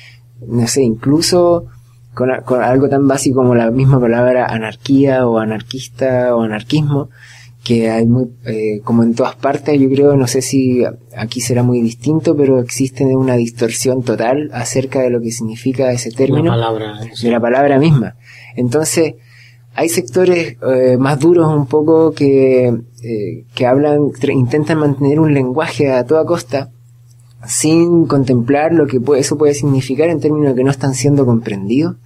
no sé, incluso con algo tan básico como la misma palabra anarquía o anarquista o anarquismo, que hay muy, eh, como en todas partes, yo creo, no sé si aquí será muy distinto, pero existe una distorsión total acerca de lo que significa ese término, palabra, de la palabra misma. Entonces, hay sectores eh, más duros un poco que, eh, que hablan, intentan mantener un lenguaje a toda costa, sin contemplar lo que puede- eso puede significar en términos de que no están siendo comprendidos.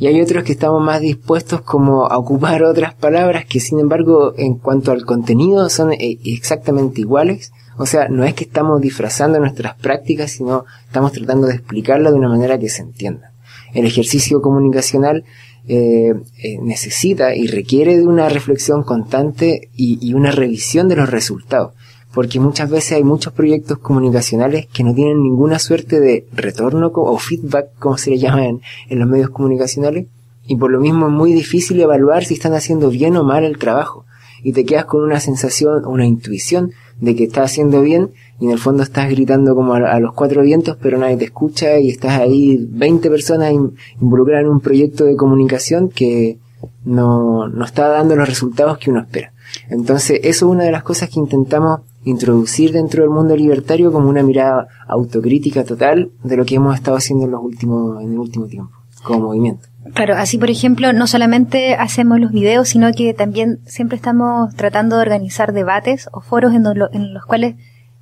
Y hay otros que estamos más dispuestos como a ocupar <laughs> otras palabras que sin embargo en cuanto al contenido son eh, exactamente iguales. O sea, no es que estamos disfrazando nuestras prácticas, sino estamos tratando de explicarlo de una manera que se entienda. El ejercicio comunicacional eh, eh, necesita y requiere de una reflexión constante y una revisión de los resultados porque muchas veces hay muchos proyectos comunicacionales que no tienen ninguna suerte de retorno o feedback, como se le llama en, los medios comunicacionales, y por lo mismo es muy difícil evaluar si están haciendo bien o mal el trabajo y te quedas con una sensación, una intuición de que estás haciendo bien y en el fondo estás gritando como a, los cuatro vientos pero nadie te escucha y estás ahí 20 personas in- involucradas en un proyecto de comunicación que no, no está dando los resultados que uno espera. Entonces eso es una de las cosas que intentamos introducir dentro del mundo libertario como una mirada autocrítica total de lo que hemos estado haciendo en los últimos, en el último tiempo, como movimiento. Claro, así por ejemplo, no solamente hacemos los videos, sino que también siempre estamos tratando de organizar debates o foros en, lo- en los cuales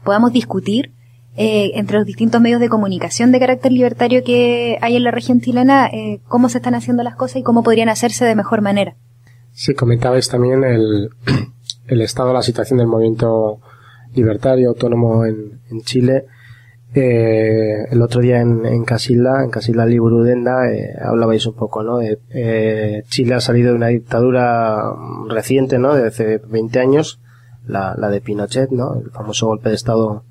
podamos discutir eh, entre los distintos medios de comunicación de carácter libertario que hay en la región chilena, eh, cómo se están haciendo las cosas y cómo podrían hacerse de mejor manera. Sí, comentabais también el, <clears throat> el estado de la situación del movimiento libertario autónomo en, en Chile. Eh, el otro día en, en Casilda, en Casilda Liburudenda, eh, hablabais un poco, ¿no? Eh, Chile ha salido de una dictadura reciente, ¿no? De hace 20 años, la, la de Pinochet, ¿no? El famoso golpe de Estado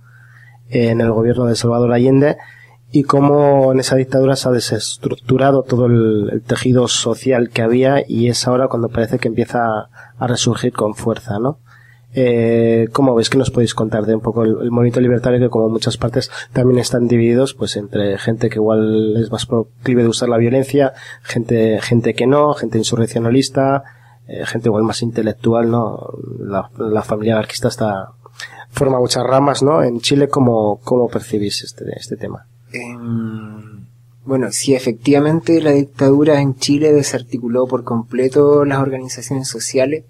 en el gobierno de Salvador Allende y cómo en esa dictadura se ha desestructurado todo el, el tejido social que había y es ahora cuando parece que empieza a resurgir con fuerza, ¿no? Eh, ¿Cómo ves? ¿Qué nos podéis contar de un poco el, movimiento libertario que como muchas partes también están divididos pues entre gente que igual es más proclive de usar la violencia, gente, gente que no, gente insurreccionalista, eh, gente igual más intelectual, ¿no? La, la familia anarquista está, forma muchas ramas, ¿no? En Chile, ¿cómo, cómo percibís este, este tema? Em, bueno, sí, efectivamente la dictadura en Chile desarticuló por completo las organizaciones sociales,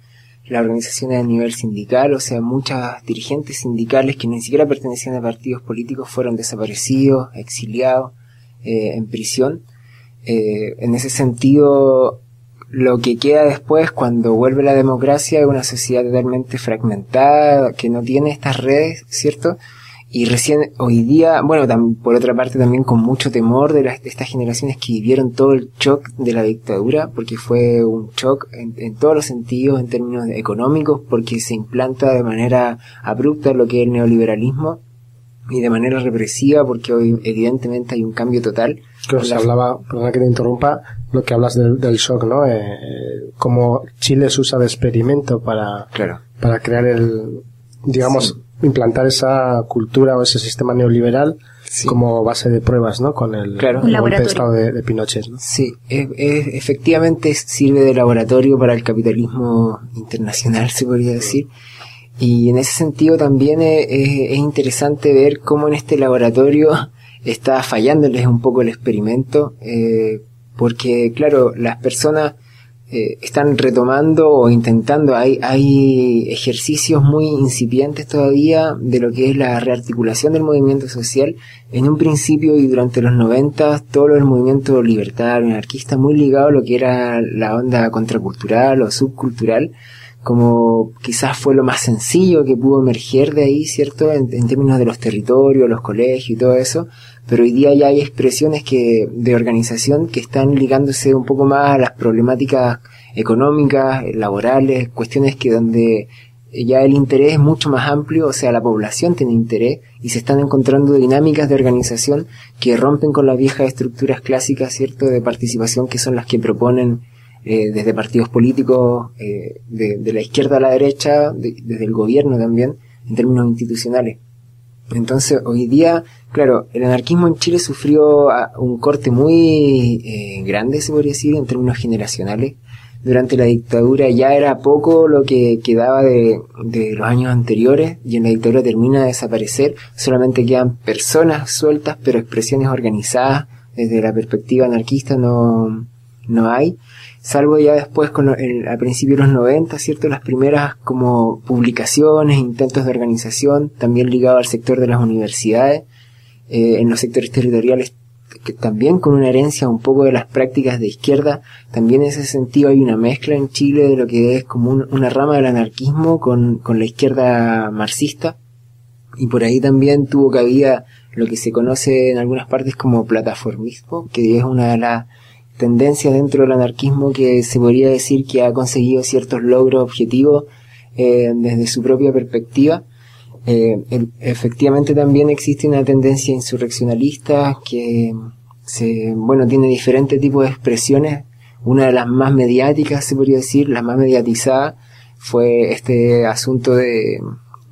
las organizaciones a nivel sindical, o sea, muchas dirigentes sindicales que ni siquiera pertenecían a partidos políticos fueron desaparecidos, exiliados, eh, en prisión. Eh, en ese sentido, lo que queda después cuando vuelve la democracia es una sociedad totalmente fragmentada, que no tiene estas redes, ¿cierto? Y recién hoy día, bueno, tam- por otra parte también con mucho temor de, las, de estas generaciones que vivieron todo el shock de la dictadura, porque fue un shock en, en todos los sentidos, en términos económicos, porque se implanta de manera abrupta lo que es el neoliberalismo y de manera represiva, porque hoy evidentemente hay un cambio total. Que os La- hablaba, perdona que te interrumpa, lo que hablas del, del shock, ¿no? Eh, eh, como Chile se usa de experimento para, Claro. para crear el, digamos, implantar esa cultura o ese sistema neoliberal como base de pruebas, ¿no? Con el, Claro. el golpe de estado de, de Pinochet, ¿no? Sí, es- es- efectivamente sirve de laboratorio para el capitalismo internacional, <laughs> se podría decir. Y en ese sentido también es, es- es interesante ver cómo en este laboratorio <laughs> está fallándoles un poco el experimento, eh, porque claro, las personas eh, están retomando o intentando, hay, hay ejercicios muy incipientes todavía de lo que es la rearticulación del movimiento social. En un principio y durante los 90, todo el movimiento libertario, anarquista, muy ligado a lo que era la onda contracultural o subcultural, como quizás fue lo más sencillo que pudo emerger de ahí, ¿cierto? En, en términos de los territorios, los colegios y todo eso, pero hoy día ya hay expresiones que, de organización que están ligándose un poco más a las problemáticas económicas, laborales, cuestiones que donde ya el interés es mucho más amplio, o sea, la población tiene interés y se están encontrando dinámicas de organización que rompen con las viejas estructuras clásicas, ¿cierto?, de participación que son las que proponen eh, desde partidos políticos, eh, de, la izquierda a la derecha, de- desde el gobierno también, en términos institucionales. Entonces, hoy día, claro, el anarquismo en Chile sufrió ah, un corte muy eh, grande, se podría decir, en términos generacionales. Durante la dictadura ya era poco lo que quedaba de, los años anteriores y en la dictadura termina de desaparecer. Solamente quedan personas sueltas, pero expresiones organizadas desde la perspectiva anarquista no, no hay. Salvo ya después, con el- a principios de los 90, ¿cierto? Las primeras como publicaciones, intentos de organización, también ligado al sector de las universidades, eh, en los sectores territoriales, que también con una herencia un poco de las prácticas de izquierda, también en ese sentido hay una mezcla en Chile de lo que es como un- una rama del anarquismo con, con la izquierda marxista, y por ahí también tuvo cabida lo que se conoce en algunas partes como plataformismo, que es una de las tendencias dentro del anarquismo que se podría decir que ha conseguido ciertos logros objetivos eh, desde su propia perspectiva. Eh, el- efectivamente también existe una tendencia insurreccionalista que se, bueno, tiene diferentes tipos de expresiones. una de las más mediáticas, se podría decir, la más mediatizada, fue este asunto de,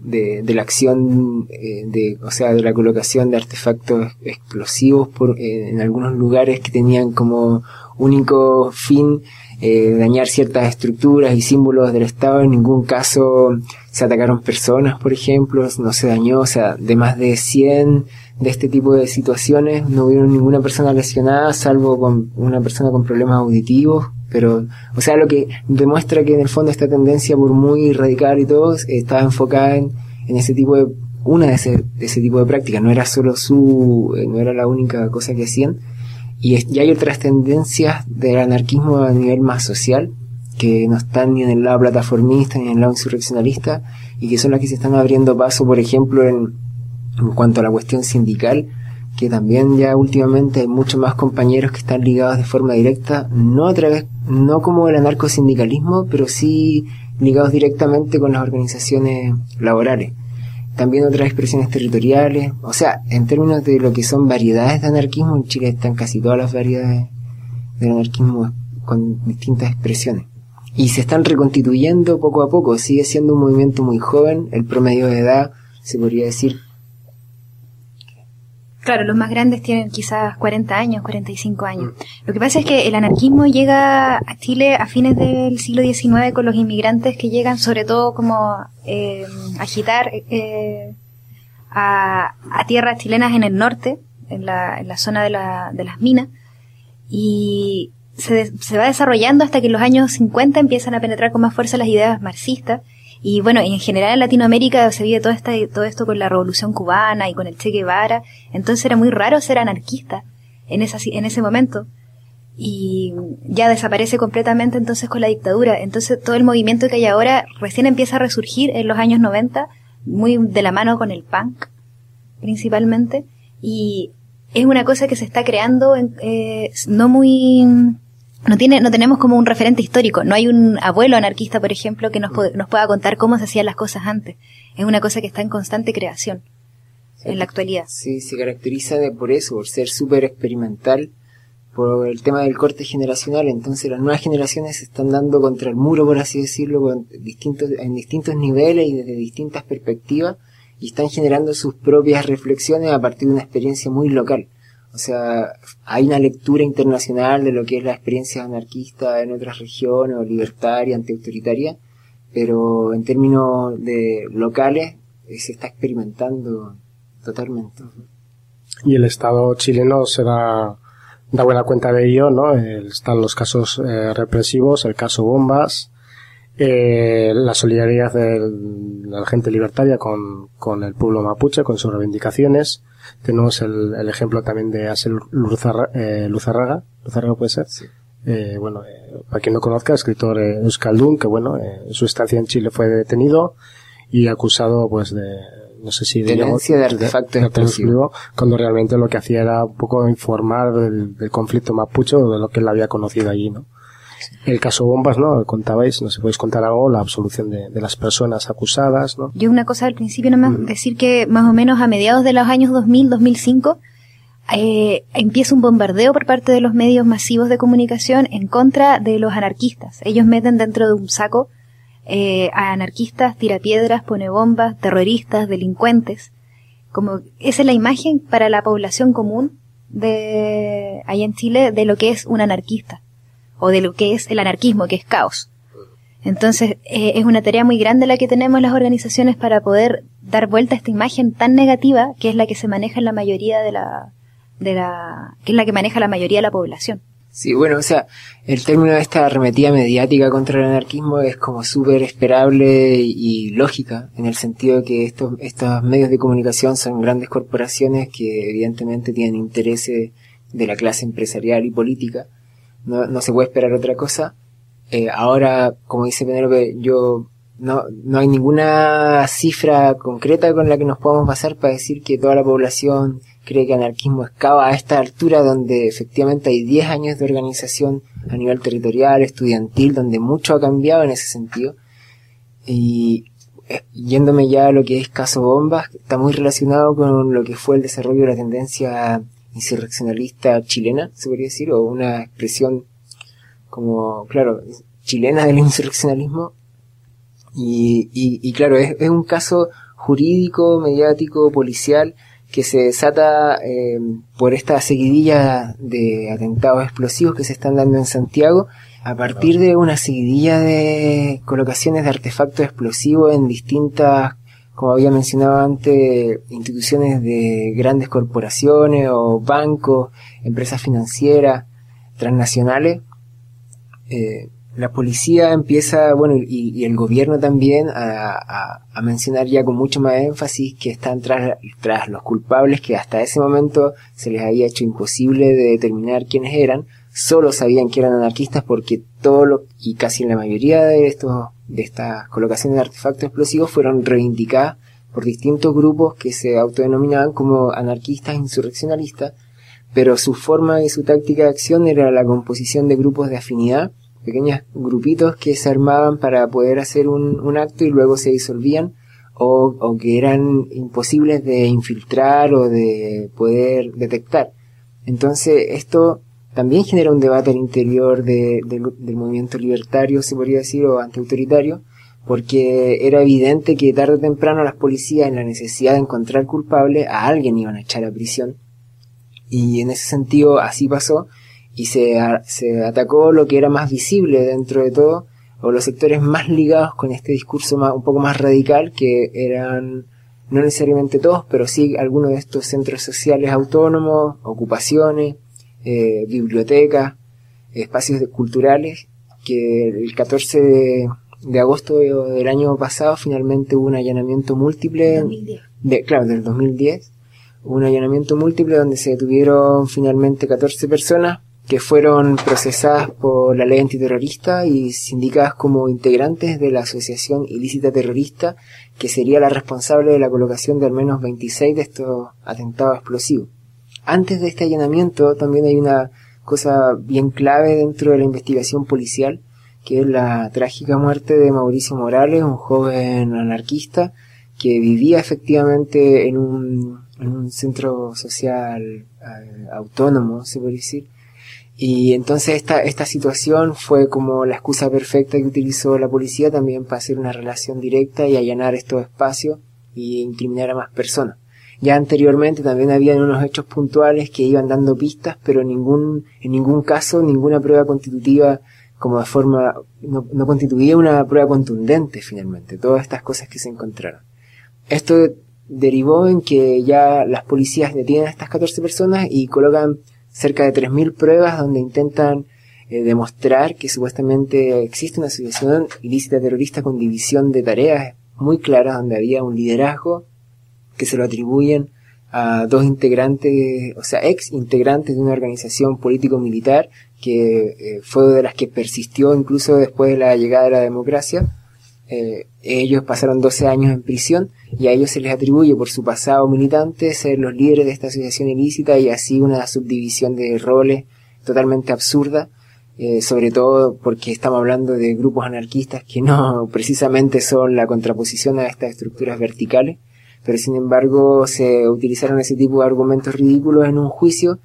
de, la acción, eh, de, o sea, de la colocación de artefactos explosivos por, eh, en algunos lugares que tenían como único fin eh, dañar ciertas estructuras y símbolos del Estado. En ningún caso se atacaron personas, por ejemplo, no se dañó, o sea, de más de 100 de este tipo de situaciones no hubo ninguna persona lesionada, salvo con una persona con problemas auditivos. Pero, o sea, lo que demuestra que en el fondo esta tendencia, por muy radical y todo, estaba enfocada en, en ese tipo de, una de ese, de ese tipo de prácticas. No era solo su, eh, no era la única cosa que hacían. Y, es- hay otras tendencias del anarquismo a nivel más social, que no están ni en el lado plataformista ni en el lado insurreccionalista, y que son las que se están abriendo paso, por ejemplo, en, en cuanto a la cuestión sindical, que también ya últimamente hay muchos más compañeros que están ligados de forma directa, no a través, no como el anarcosindicalismo, pero sí ligados directamente con las organizaciones laborales. También otras expresiones territoriales, o sea, en términos de lo que son variedades de anarquismo, en Chile están casi todas las variedades del anarquismo con distintas expresiones. Y se están reconstituyendo poco a poco, sigue siendo un movimiento muy joven, el promedio de edad, se podría decir, Claro, los más grandes tienen quizás 40 años, 45 años. Lo que pasa es que el anarquismo llega a Chile a fines del siglo XIX con los inmigrantes que llegan sobre todo como eh, agitar eh, a, a tierras chilenas en el norte, en la, zona de, la, de las minas, y se, se va desarrollando hasta que en los años 50 empiezan a penetrar con más fuerza las ideas marxistas. Y bueno, en general en Latinoamérica se vive todo, esta, todo esto con la revolución cubana y con el Che Guevara. Entonces era muy raro ser anarquista en, esa, en ese momento. Y ya desaparece completamente entonces con la dictadura. Entonces todo el movimiento que hay ahora recién empieza a resurgir en los años 90, muy de la mano con el punk, principalmente. Y es una cosa que se está creando, en- eh, no muy, no tiene, no tenemos como un referente histórico. No hay un abuelo anarquista, por ejemplo, que nos, po- nos pueda contar cómo se hacían las cosas antes. Es una cosa que está en constante creación en la actualidad. Sí, se caracteriza de, por eso, por ser súper experimental, por el tema del corte generacional. Entonces las nuevas generaciones se están dando contra el muro, por así decirlo, con distintos, en distintos niveles y desde distintas perspectivas, y están generando sus propias reflexiones a partir de una experiencia muy local. O sea, hay una lectura internacional de lo que es la experiencia anarquista en otras regiones, o libertaria, antiautoritaria, pero en términos de locales eh, se está experimentando totalmente. Y el Estado chileno se da, buena cuenta de ello, ¿no? Están los casos eh, represivos, el caso Bombas, eh, la solidaridad de la gente libertaria con, con el pueblo mapuche, con sus reivindicaciones. Tenemos el, el ejemplo también de Asel Luzarra- eh, Luzarraga, Luzarraga puede ser. Eh, bueno, eh, para quien no conozca, escritor eh, euskaldun, que bueno, eh, en su estancia en Chile fue detenido y acusado pues de, no sé si de, Tenencia de de artefactos explosivos. explosivos, cuando realmente lo que hacía era un poco informar del, del conflicto mapuche o de lo que él había conocido allí, ¿no? El caso Bombas, ¿no? Contabais, no sé, podéis contar algo, la absolución de, de las personas acusadas, ¿no? Yo una cosa al principio nomás, decir que más o menos a mediados de los años 2000-2005 eh, empieza un bombardeo por parte de los medios masivos de comunicación en contra de los anarquistas. Ellos meten dentro de un saco eh, a anarquistas, tirapiedras, pone bombas, terroristas, delincuentes. Como esa es la imagen para la población común de ahí en Chile de lo que es un anarquista o de lo que es el anarquismo, que es caos. Entonces, eh, es una tarea muy grande la que tenemos las organizaciones para poder dar vuelta a esta imagen tan negativa que es la que se maneja en la mayoría de la, de la, que es la que maneja la mayoría de la población. Sí, bueno, o sea, el término de esta arremetida mediática contra el anarquismo es como súper esperable y lógica, en el sentido de que estos, estos medios de comunicación son grandes corporaciones que evidentemente tienen intereses de la clase empresarial y política. No, no se puede esperar otra cosa. Eh, ahora, como dice Penélope, yo no, no hay ninguna cifra concreta con la que nos podamos basar para decir que toda la población cree que anarquismo escava a esta altura donde efectivamente hay 10 años de organización a nivel territorial, estudiantil, donde mucho ha cambiado en ese sentido. Y eh, yéndome ya a lo que es caso bombas, está muy relacionado con lo que fue el desarrollo de la tendencia insurreccionalista chilena, se podría decir, o una expresión como, claro, chilena del insurreccionalismo. Y, y, y claro, es, un caso jurídico, mediático, policial, que se desata eh, por esta seguidilla de atentados explosivos que se están dando en Santiago, a partir de una seguidilla de colocaciones de artefactos explosivos en distintas, como había mencionado antes, instituciones de grandes corporaciones o bancos, empresas financieras, transnacionales, eh, la policía empieza, bueno, y, y el gobierno también a, a- mencionar ya con mucho más énfasis que están tras, tras los culpables que hasta ese momento se les había hecho imposible de determinar quiénes eran, solo sabían que eran anarquistas porque todo lo, y casi la mayoría de estos, de estas colocaciones de artefactos explosivos fueron reivindicadas por distintos grupos que se autodenominaban como anarquistas insurreccionalistas, pero su forma y su táctica de acción era la composición de grupos de afinidad, pequeños grupitos que se armaban para poder hacer un, un acto y luego se disolvían, o, o que eran imposibles de infiltrar o de poder detectar. Entonces, esto también genera un debate al interior de- del- movimiento libertario, se podría decir, o antiautoritario, porque era evidente que tarde o temprano las policías, en la necesidad de encontrar culpable, a alguien iban a echar a prisión. Y en ese sentido así pasó y se, se atacó lo que era más visible dentro de todo, o los sectores más ligados con este discurso más, un poco más radical, que eran no necesariamente todos, pero sí algunos de estos centros sociales autónomos, ocupaciones, eh, bibliotecas, espacios de- culturales, que el 14 de, de agosto de- del año pasado finalmente hubo un allanamiento múltiple, de, claro, del 2010, hubo un allanamiento múltiple donde se detuvieron finalmente 14 personas que fueron procesadas por la ley antiterrorista y sindicadas como integrantes de la asociación ilícita terrorista que sería la responsable de la colocación de al menos 26 de estos atentados explosivos. Antes de este allanamiento también hay una cosa bien clave dentro de la investigación policial, que es la trágica muerte de Mauricio Morales, un joven anarquista que vivía efectivamente en un, en un centro social eh, autónomo, se puede decir. Y entonces esta, esta situación fue como la excusa perfecta que utilizó la policía también para hacer una relación directa y allanar estos espacios y incriminar a más personas. Ya anteriormente también habían unos hechos puntuales que iban dando pistas, pero ningún, en ningún caso ninguna prueba constitutiva como de forma, no, no constituía una prueba contundente finalmente, todas estas cosas que se encontraron. Esto derivó en que ya las policías detienen a estas 14 personas y colocan cerca de 3.000 pruebas donde intentan eh, demostrar que supuestamente existe una asociación ilícita terrorista con división de tareas muy claras donde había un liderazgo que se lo atribuyen a dos integrantes, o sea, ex integrantes de una organización político-militar que eh, fue de las que persistió incluso después de la llegada de la democracia. Eh, ellos pasaron 12 años en prisión y a ellos se les atribuye por su pasado militante ser los líderes de esta asociación ilícita y así una subdivisión de roles totalmente absurda, eh, sobre todo porque estamos hablando de grupos anarquistas que no precisamente son la contraposición a estas estructuras verticales, pero sin embargo se utilizaron ese tipo de argumentos ridículos en un juicio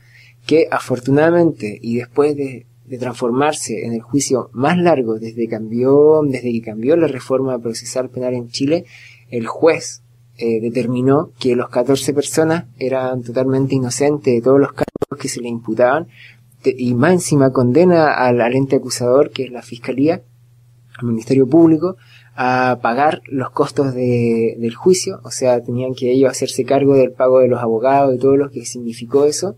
que afortunadamente y después de, transformarse en el juicio más largo desde cambió desde que cambió la reforma procesal penal en Chile el juez eh, determinó que los 14 personas eran totalmente inocentes de todos los cargos que se le imputaban y más encima condena al, al ente acusador que es la fiscalía al ministerio público a pagar los costos de, del juicio, o sea, tenían que ellos hacerse cargo del pago de los abogados y todo lo que significó eso.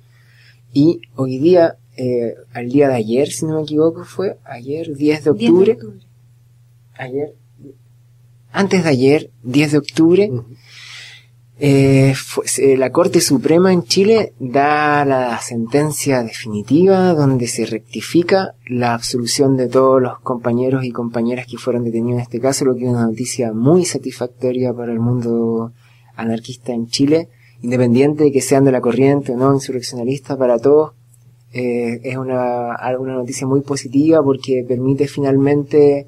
Y hoy día, eh, al día de ayer, si no me equivoco, fue ayer, 10 de octubre, ayer, antes de ayer, 10 de octubre, eh, fue- se- la Corte Suprema en Chile da la sentencia definitiva donde se rectifica la absolución de todos los compañeros y compañeras que fueron detenidos en este caso, lo que es una noticia muy satisfactoria para el mundo anarquista en Chile, independiente de que sean de la corriente o no insurreccionalista, para todos eh, es una, una noticia muy positiva porque permite finalmente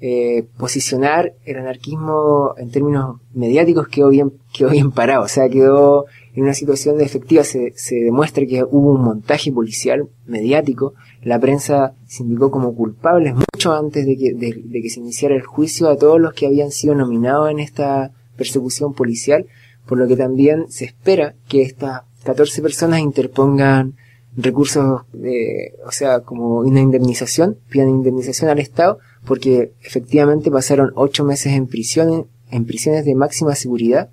eh, posicionar el anarquismo en términos mediáticos quedó bien, quedó bien parado, o sea, quedó en una situación de efectiva, se, se demuestra que hubo un montaje policial mediático, la prensa se indicó como culpables mucho antes de que, de, de que se iniciara el juicio a todos los que habían sido nominados en esta persecución policial, por lo que también se espera que estas 14 personas interpongan recursos, de, o sea, como una indemnización, pidan indemnización al Estado, porque efectivamente pasaron ocho meses en prisión, en prisiones de máxima seguridad,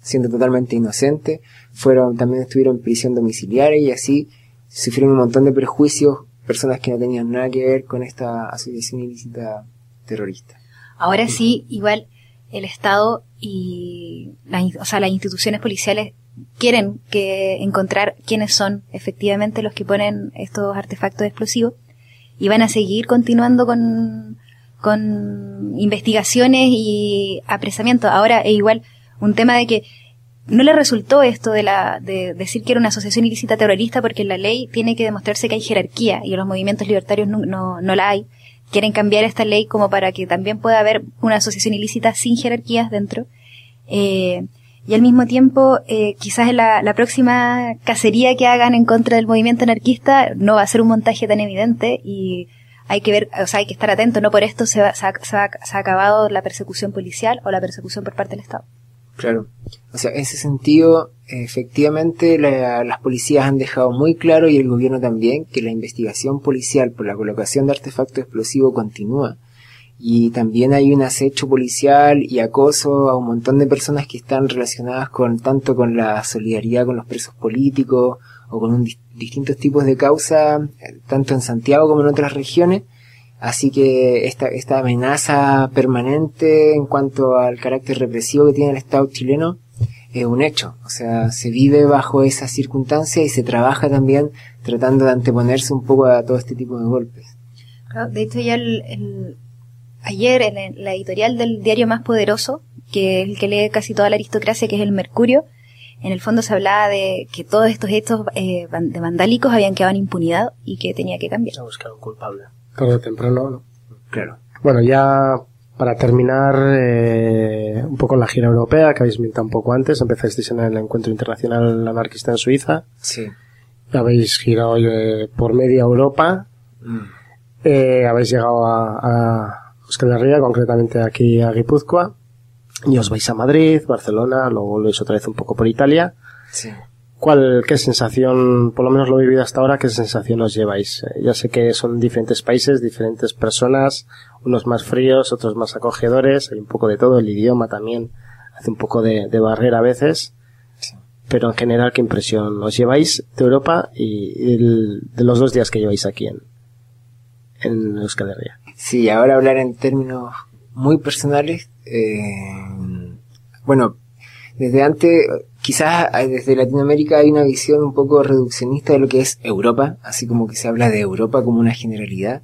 siendo totalmente inocentes, fueron, también estuvieron en prisión domiciliaria y así sufrieron un montón de prejuicios, personas que no tenían nada que ver con esta asociación ilícita terrorista. Ahora sí, igual el Estado y la, o sea, las instituciones policiales quieren que encontrar quiénes son efectivamente los que ponen estos artefactos explosivos y van a seguir continuando con, con investigaciones y apresamientos. Ahora es igual un tema de que no le resultó esto de la de decir que era una asociación ilícita terrorista porque en la ley tiene que demostrarse que hay jerarquía y los movimientos libertarios no, no, no la hay. Quieren cambiar esta ley como para que también pueda haber una asociación ilícita sin jerarquías dentro. Eh, y al mismo tiempo, eh, quizás la, la, próxima cacería que hagan en contra del movimiento anarquista no va a ser un montaje tan evidente y hay que ver, o sea, hay que estar atento, no por esto se, va, se, ha, se ha acabado la persecución policial o la persecución por parte del Estado. Claro. O sea, en ese sentido, efectivamente, la, las policías han dejado muy claro y el gobierno también que la investigación policial por la colocación de artefacto explosivo continúa. Y también hay un acecho policial y acoso a un montón de personas que están relacionadas con tanto con la solidaridad con los presos políticos o con un, distintos tipos de causa, tanto en Santiago como en otras regiones. Así que esta, esta amenaza permanente en cuanto al carácter represivo que tiene el Estado chileno es un hecho. O sea, se vive bajo esa circunstancia y se trabaja también tratando de anteponerse un poco a todo este tipo de golpes. De hecho, ya el, el, ayer en la editorial del diario más poderoso, que es el que lee casi toda la aristocracia, que es el Mercurio, en el fondo se hablaba de que todos estos hechos eh, de vandálicos habían quedado en impunidad y que tenía que cambiar. A buscar un culpable. Tarde o temprano, ¿no? Claro. Bueno, ya para terminar eh, un poco la gira europea, que habéis visto un poco antes, empezasteis en el Encuentro Internacional Anarquista en Suiza. Sí. Habéis girado eh, por media Europa. Mm. Eh, habéis llegado a, a Euskal Herria, concretamente aquí a Guipúzcoa. Y os vais a Madrid, Barcelona, luego volvéis otra vez un poco por Italia. Sí. ¿Cuál, qué sensación, por lo menos lo he vivido hasta ahora, qué sensación os lleváis? Eh, ya sé que son diferentes países, diferentes personas, unos más fríos, otros más acogedores, hay un poco de todo, el idioma también hace un poco de, de barrera a veces. Sí. Pero en general, ¿qué impresión os lleváis de Europa y el, de los dos días que lleváis aquí en, en Euskal Herria? Sí, ahora hablar en términos muy personales, eh, bueno, desde antes, quizás desde Latinoamérica hay una visión un poco reduccionista de lo que es Europa, así como que se habla de Europa como una generalidad.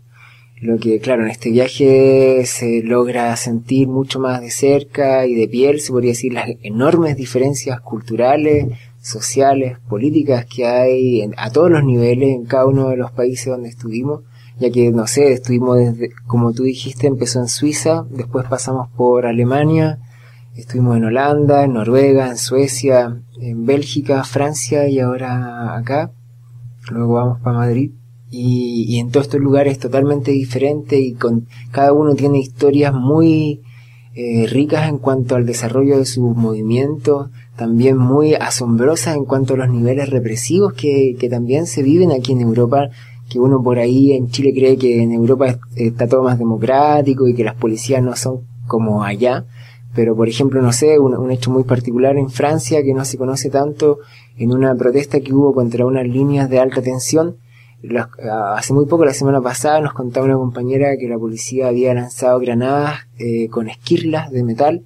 Lo que, claro, en este viaje se logra sentir mucho más de cerca y de piel, se podría decir, las enormes diferencias culturales, sociales, políticas que hay en, a todos los niveles en cada uno de los países donde estuvimos, ya que, no sé, estuvimos desde, como tú dijiste, empezó en Suiza, después pasamos por Alemania, Estuvimos en Holanda, en Noruega, en Suecia, en Bélgica, Francia y ahora acá. Luego vamos para Madrid. Y, y, en todos estos lugares totalmente diferentes y con cada uno tiene historias muy eh, ricas en cuanto al desarrollo de sus movimientos, también muy asombrosas en cuanto a los niveles represivos que, que también se viven aquí en Europa, que uno por ahí en Chile cree que en Europa está todo más democrático y que las policías no son como allá pero por ejemplo, no sé, un, un, hecho muy particular en Francia que no se conoce tanto, en una protesta que hubo contra unas líneas de alta tensión, los, hace muy poco, la semana pasada, nos contaba una compañera que la policía había lanzado granadas eh, con esquirlas de metal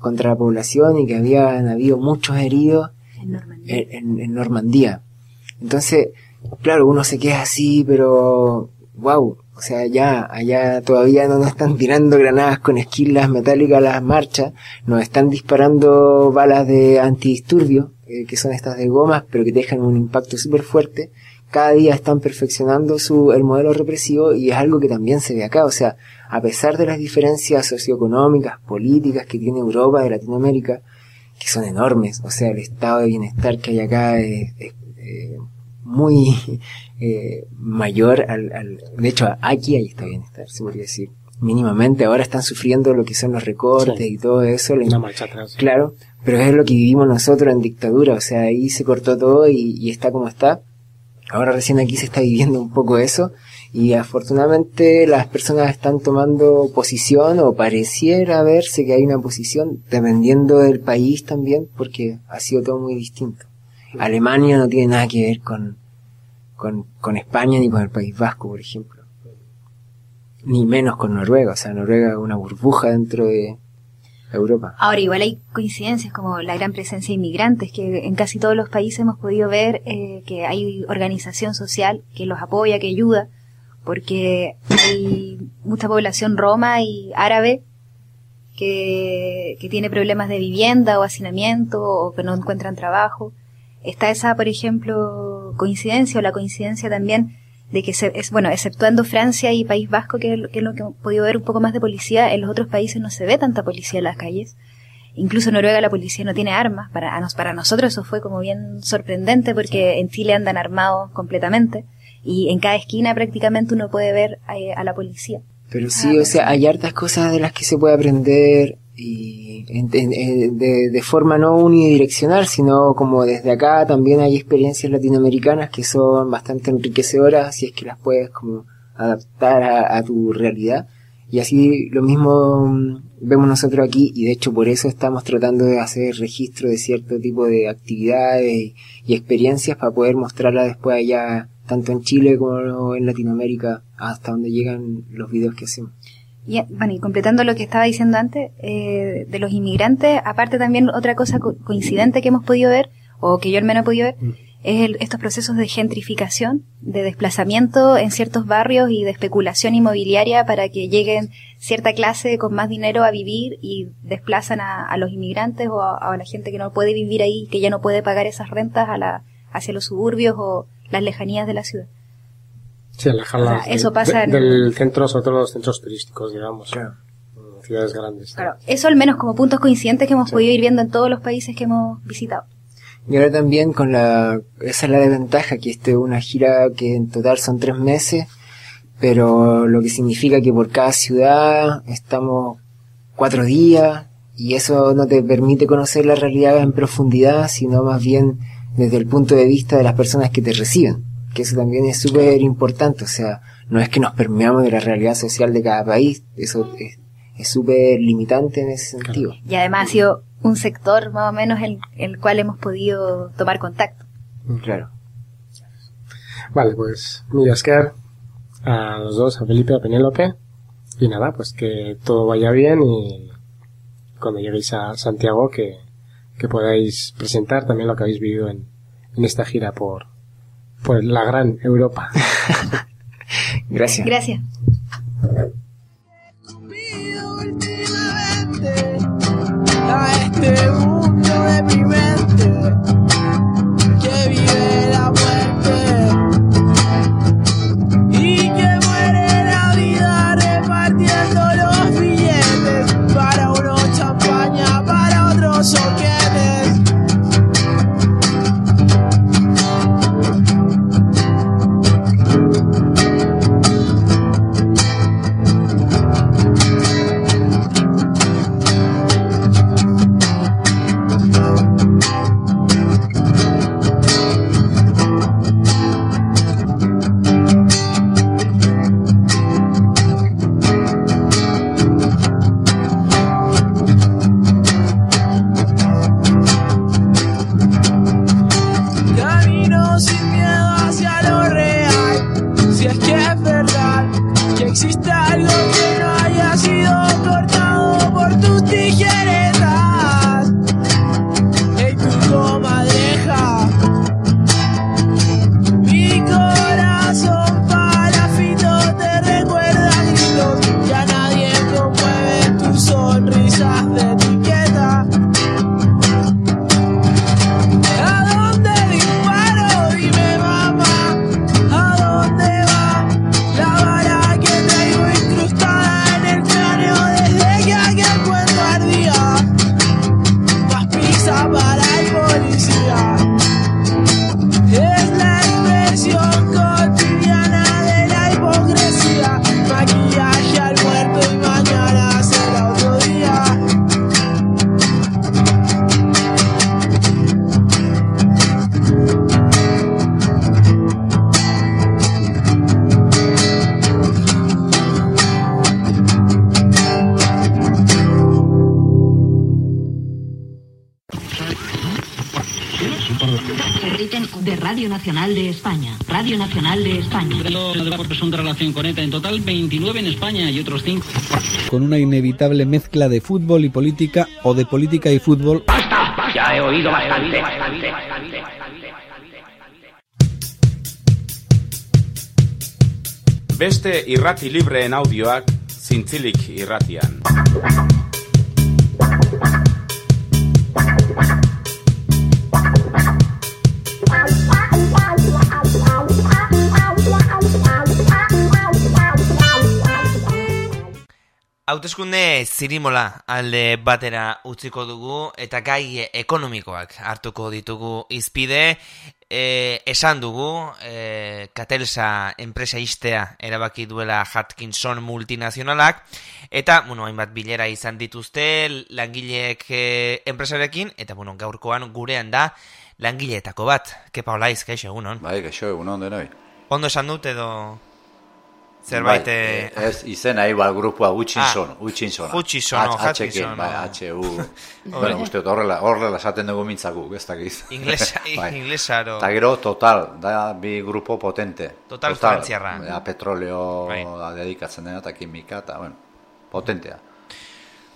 contra la población y que habían habido muchos heridos en Normandía. En, en, en Normandía. Entonces, claro, uno se queda así, pero wow, o sea, ya, allá todavía no nos están tirando granadas con esquilas metálicas a las marchas, nos están disparando balas de antidisturbio, eh, que son estas de gomas, pero que dejan un impacto súper fuerte, cada día están perfeccionando su, el modelo represivo y es algo que también se ve acá. O sea, a pesar de las diferencias socioeconómicas, políticas que tiene Europa de Latinoamérica, que son enormes, o sea, el estado de bienestar que hay acá es, es, eh, muy eh, mayor al, al, de hecho aquí hay estado de bienestar, se podría decir. Mínimamente ahora están sufriendo lo que son los recortes Sí. y todo eso. Una marcha atrás. Claro, pero es lo que vivimos nosotros en dictadura, o sea, ahí se cortó todo y, y está como está. Ahora recién aquí se está viviendo un poco eso y afortunadamente las personas están tomando posición o pareciera verse que hay una posición dependiendo del país también porque ha sido todo muy distinto. Alemania no tiene nada que ver con, con, España ni con el País Vasco, por ejemplo. Ni menos con Noruega, o sea, Noruega es una burbuja dentro de Europa. Ahora, igual hay coincidencias como la gran presencia de inmigrantes, que en casi todos los países hemos podido ver eh, que hay organización social que los apoya, que ayuda, porque hay mucha población roma y árabe que, que tiene problemas de vivienda o hacinamiento o que no encuentran trabajo. Está esa, por ejemplo, coincidencia o la coincidencia también de que, se, es bueno, exceptuando Francia y País Vasco, que es, lo- que es lo que hemos podido ver un poco más de policía, en los otros países no se ve tanta policía en las calles. Incluso en Noruega la policía no tiene armas. Para, para nosotros eso fue como bien sorprendente porque en Chile andan armados completamente y en cada esquina prácticamente uno puede ver eh, a la policía. Pero sí, o sea, hay hartas cosas de las que se puede aprender y en- de, forma no unidireccional, sino como desde acá también hay experiencias latinoamericanas que son bastante enriquecedoras si es que las puedes como adaptar a, a tu realidad. Y así lo mismo mm, vemos nosotros aquí y de hecho por eso estamos tratando de hacer registro de cierto tipo de actividades y, experiencias para poder mostrarlas después allá tanto en Chile como en Latinoamérica hasta donde llegan los videos que hacemos. Y, bueno, y completando lo que estaba diciendo antes, eh, de los inmigrantes, aparte también otra cosa co- coincidente que hemos podido ver, o que yo al menos he podido ver, es el- estos procesos de gentrificación, de desplazamiento en ciertos barrios y de especulación inmobiliaria para que lleguen cierta clase con más dinero a vivir y desplazan a, a los inmigrantes o a, a la gente que no puede vivir ahí, que ya no puede pagar esas rentas a la, hacia los suburbios o las lejanías de la ciudad. Sí, alejarlas O sea, eso de- pasa de- en- del centro, sobre todo los centros turísticos, digamos. En Ciudades grandes. Claro, eso al menos como puntos coincidentes que hemos podido ir viendo en todos los países que hemos visitado. Y ahora también con la, esa es la desventaja, que este es una gira que en total son tres meses, pero lo que significa que por cada ciudad estamos cuatro días y eso no te permite conocer la realidad en profundidad, sino más bien desde el punto de vista de las personas que te reciben, que eso también es súper importante, o sea, no es que nos permeamos de la realidad social de cada país, eso es es súper limitante en ese sentido. Y además ha sido un sector más o menos el, el cual hemos podido tomar contacto. Claro. Vale, pues mira, Oscar, a los dos, a Felipe, a Penélope. Y nada, pues que todo vaya bien y cuando lleguéis a Santiago que, que podáis presentar también lo que habéis vivido en, en esta gira por, por la gran Europa. <laughs> Gracias. Gracias. a este mundo deprimente Emiten de Radio Nacional de España. Radio Nacional de España. Por presunta relación con ETA, en total 29 en España y otros 5. Con una inevitable mezcla de fútbol y política o de política y fútbol. Ya he oído bastante. Beste irrati libreen audioak zintzilik irratian. Hauteskunde zirimola alde batera utziko dugu eta gai ekonomikoak hartuko ditugu izpide. E, esan dugu, e, Katelsa enpresa istea erabaki duela Hatkinson multinazionalak, eta, bueno, hainbat bilera izan dituzte langileek e, enpresarekin, eta, bueno, gaurkoan gurean da langileetako bat. Kepa olaiz, kaixo, egunon? Bai, kaixo, egunon denoi. Ondo esan dut edo zerbait... Bai, eh, ez izena iba grupua Hutchinson, Ah, Hutchinson. Hutchinson, H-Kin, Hutchinson, bai, no. H-U. <laughs> bueno, uste dut horrela, horrela esaten dugu mintzaku, ez dakiz. <laughs> Inglesa- <laughs> inglesaro. Eta gero, total, da bi grupo potente. Total frantziarra. Ja, petroleo Bai. da, dedikatzen dena, eta kimika, eta, bueno, potentea.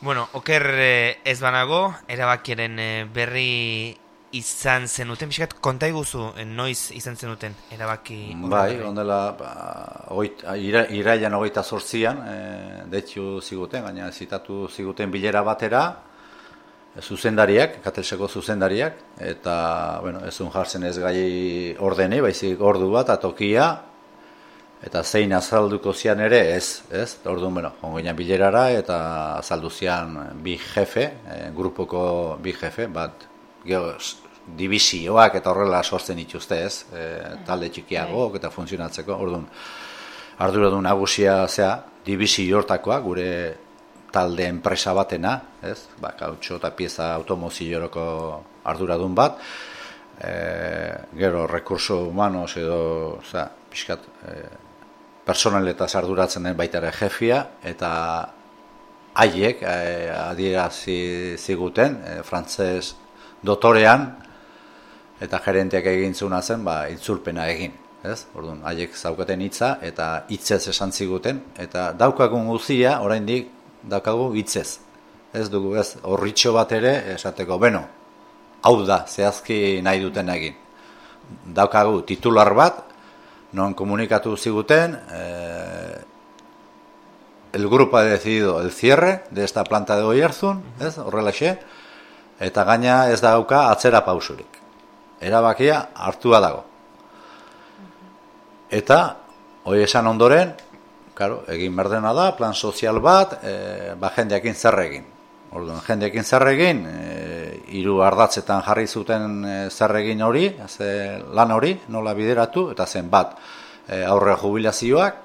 Bueno, oker eh, ez banago, erabakiaren eh, berri izan zenuten, pixkat, konta iguzu, eh, noiz izan zenuten erabaki Bai, ondela, ba, oit, ira, irailan hogeita sortzian, e, deitxu ziguten, gaina zitatu ziguten bilera batera, e, zuzendariak, katelseko zuzendariak, eta, bueno, ezun jartzen ez gai ordene, baizik ordu bat, atokia, eta zein azalduko zian ere, ez, ez, orduan, bueno, jongo ginen bilerara, eta azaldu zian bi jefe, e, grupoko bi jefe, bat, geho, s- divisioak eta horrela sortzen dituzte, ez, e, talde txikiagoak eta funtzionatzeko, orduan, arduradun nagusia zea, divisio hortakoa, gure talde enpresa batena, ez, ba, kautxo eta pieza automozioroko arduradun bat, e, gero rekurso humanos edo, oza, pixkat, e, personaletaz arduratzen den baita ere jefia, eta haiek e, adierazi ziguten, e, frantzez dotorean, eta gerenteak egin zuna zen, ba, itzulpena egin. Ez? Orduan, haiek zaukaten hitza eta hitzez esan ziguten eta daukagun guzia oraindik daukagu hitzez. Ez dugu ez horritxo bat ere esateko beno. Hau da zehazki nahi duten egin. Daukagu titular bat non komunikatu ziguten eh, el grupo ha decidido el cierre de esta planta de Oiarzun, ez? Horrelaxe eta gaina ez dauka atzera pausurik. Erabakia hartua dago. Eta, hoi esan ondoren, claro, egin berdena da, plan sozial bat, e, ba, jendeakin zer egin. Orduan, jendeakin zer egin, e, hiru ardatzetan jarri zuten e, zer egin hori, ze lan hori, nola bideratu, eta zen bat, e, aurre jubilazioak,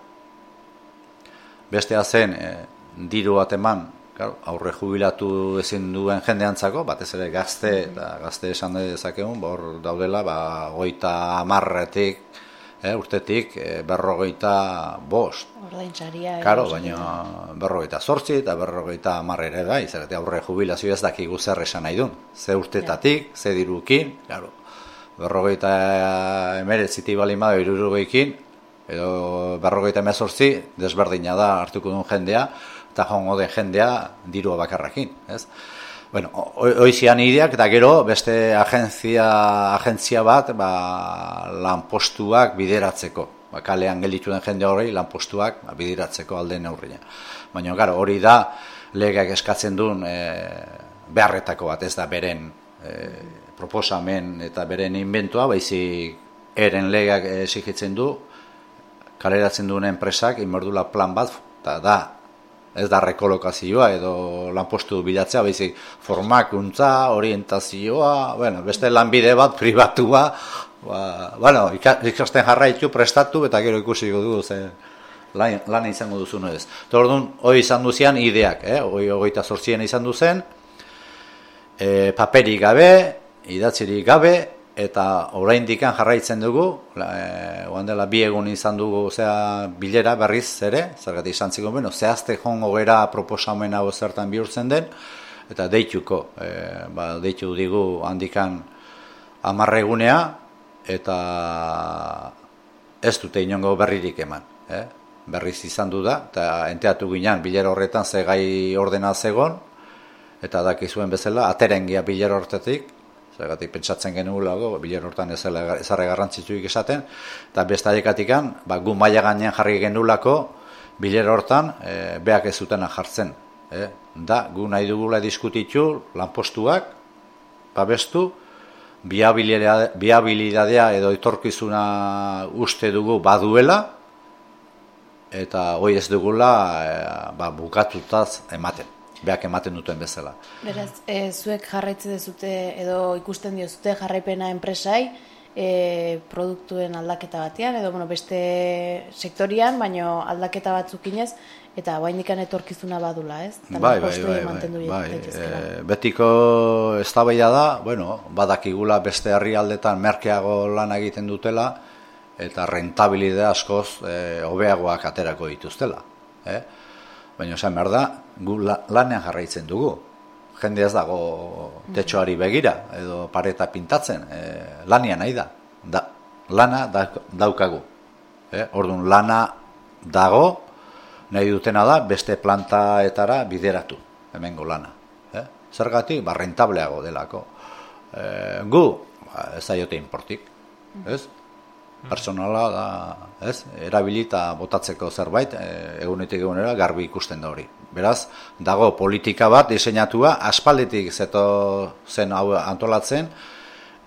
bestea zen, e, diru bat eman, claro, aurre jubilatu ezin duen jendeantzako, batez ere gazte, eta gazte esan dezakegun, bor daudela, ba, goita amarretik, eh, urtetik e, berrogeita bost. Ordaintzaria. Karo, baina berrogeita zortzi eta berrogeita hamar ere bai, zerate aurre jubilazio ez dakigu zer esan nahi duen. Ze urtetatik, ze dirukin, karo, berrogeita emeretzitik bali madu irurugeikin, edo berrogeita emezortzi, desberdina da hartuko duen jendea, eta jongo den jendea dirua bakarrakin, ez? Bueno, oizian ideak, eta gero beste agentzia, agentzia bat ba, lanpostuak bideratzeko. Ba, kalean gelditu den jende hori lanpostuak ba, bideratzeko alde neurria. Baina, gara, hori da legeak eskatzen duen e, beharretako bat, ez da beren e, proposamen eta beren inventua, baizik eren legeak exigitzen du, kaleratzen duen enpresak inberdula plan bat, eta da ez da rekolokazioa edo lanpostu bilatzea, baizik formakuntza, orientazioa, bueno, beste lanbide bat pribatua, ba, bueno, ikasten jarraitu, prestatu, eta gero ikusiko dugu ze lan, lan izango duzu ez. Eta orduan, hoi izan duzian ideak, eh? hoi hogeita sortzien izan duzen, e, paperik gabe, idatzirik gabe, eta oraindikan jarraitzen dugu, e, oan dela bi egun izan dugu zea bilera berriz ere, zergatik izan zikon, bueno, zehazte jongo gera proposamen hau zertan bihurtzen den, eta deituko, e, ba, deitu digu handikan amarregunea eta ez dute inongo berririk eman. Eh? Berriz izan du da, eta enteatu ginen bilera horretan ze gai ordena zegon, eta dakizuen bezala, aterengia bilera horretetik, zergatik pentsatzen genuelago, biler hortan ez ezarre garrantzitsuik esaten, eta beste adekatikan, ba, gu maila gainean jarri genulako, biler hortan, e, beak ez zutena jartzen. E, da, gu nahi dugula diskutitu, lanpostuak, babestu, biabilidadea edo etorkizuna uste dugu baduela, eta hoi ez dugula e, ba, bukatutaz ematen beak ematen duten bezala. Beraz, e, zuek jarraitzen dezute edo ikusten diozute jarraipena enpresai e, produktuen aldaketa batean edo bueno, beste sektorian, baino aldaketa batzuk inez, eta bainikan etorkizuna badula, ez? Bai, bai, bai, bai, bai. E, betiko ez da, bueno, badakigula beste herrialdetan merkeago lan egiten dutela, eta rentabilidea askoz e, hobeagoak aterako dituztela. Eh? Baina esan behar da, gu lanean jarraitzen dugu. Jende ez dago tetxoari begira, edo pareta pintatzen, e, lanian nahi da. da lana da, daukagu. E, Orduan, lana dago, nahi dutena da, beste plantaetara bideratu, hemengo lana. E? Zergatik, ba, rentableago delako. E, gu, ba, ez da jote importik, ez? Personala da, ez? Erabilita botatzeko zerbait e, egunetik egunera garbi ikusten da hori. Beraz, dago politika bat diseinatua aspalditik zeto zen hau antolatzen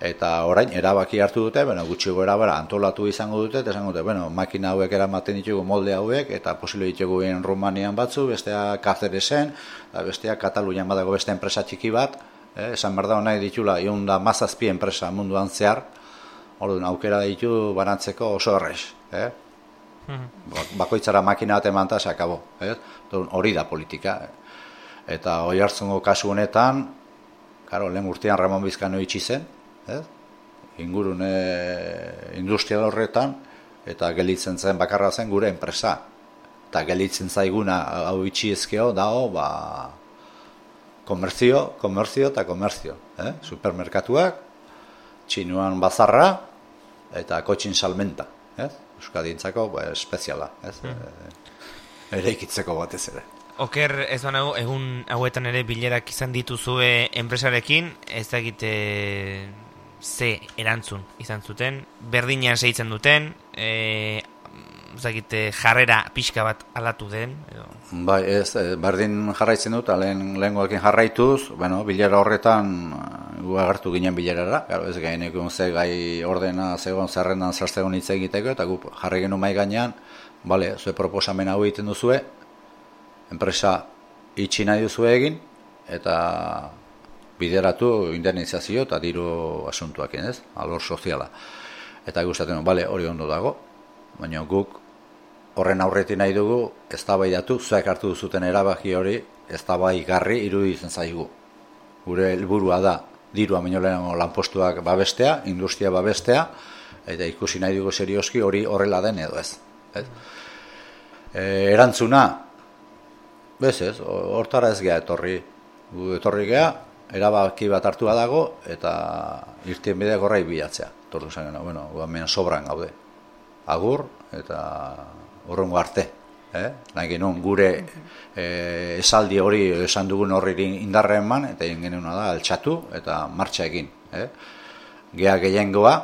eta orain erabaki hartu dute, bueno, gutxi gora bera antolatu izango dute, eta esango dute, bueno, makina hauek eramaten ditugu molde hauek, eta posible ditugu Rumanian batzu, bestea Cáceresen, bestea Katalunian badago beste enpresa txiki bat, eh, esan berda nahi ditula, iun da mazazpi enpresa munduan zehar, Orduan, aukera ditu banatzeko oso errez, eh? Mhm. Bakoitzara makina bat eman akabo, eh? hori da politika. Eta hori hartzungo kasu honetan, karo, lehen urtean Ramon Bizkano itxi zen, eh? ingurune industria horretan, eta gelitzen zen bakarra zen gure enpresa. Eta gelitzen zaiguna hau itxi ezkeo, dago, ba, komerzio, komerzio eta komerzio. Eh? Supermerkatuak, txinuan bazarra, eta kotxin salmenta, ez? Euskadintzako ba, espeziala, ez? Mm. E, ere ikitzeko batez ere. Oker, ez banago, egun hauetan ere bilerak izan dituzue enpresarekin, ez da egite ze erantzun izan zuten, berdinean seitzen duten, e, zakite jarrera pixka bat alatu den edo bai ez eh, berdin jarraitzen dut lehen lehengoekin jarraituz bueno bilera horretan eh, gu agertu ginen bilerara. Claro ez gaineko ze gai ordena zegon zerrendan sartzegon hitz egiteko eta gu jarri genu mai gainean vale zue proposamen hau egiten duzue enpresa itxi nahi duzu egin eta bideratu indemnizazio eta diru asuntuak ez? Alor soziala. Eta gustatzen vale hori ondo dago baina guk horren aurreti nahi dugu eztabaidatu zuek hartu duzuten erabaki hori eztabaigarri iruditzen zaigu. Gure helburua da diru aminolenago lanpostuak babestea, industria babestea eta ikusi nahi dugu serioski hori horrela den edo ez. ez? E, erantzuna bez ez, hortara ez gea etorri. Gu etorri gea, erabaki bat hartu dago eta irtien bidea gorrai bilatzea. Tortu zen, bueno, hemen sobran gaude. Agur eta urrungo arte. Eh? Nahi genuen gure eh, esaldi hori esan dugun horri indarra eman, eta egin da altxatu eta martxa egin. Eh? Gea gehiengoa,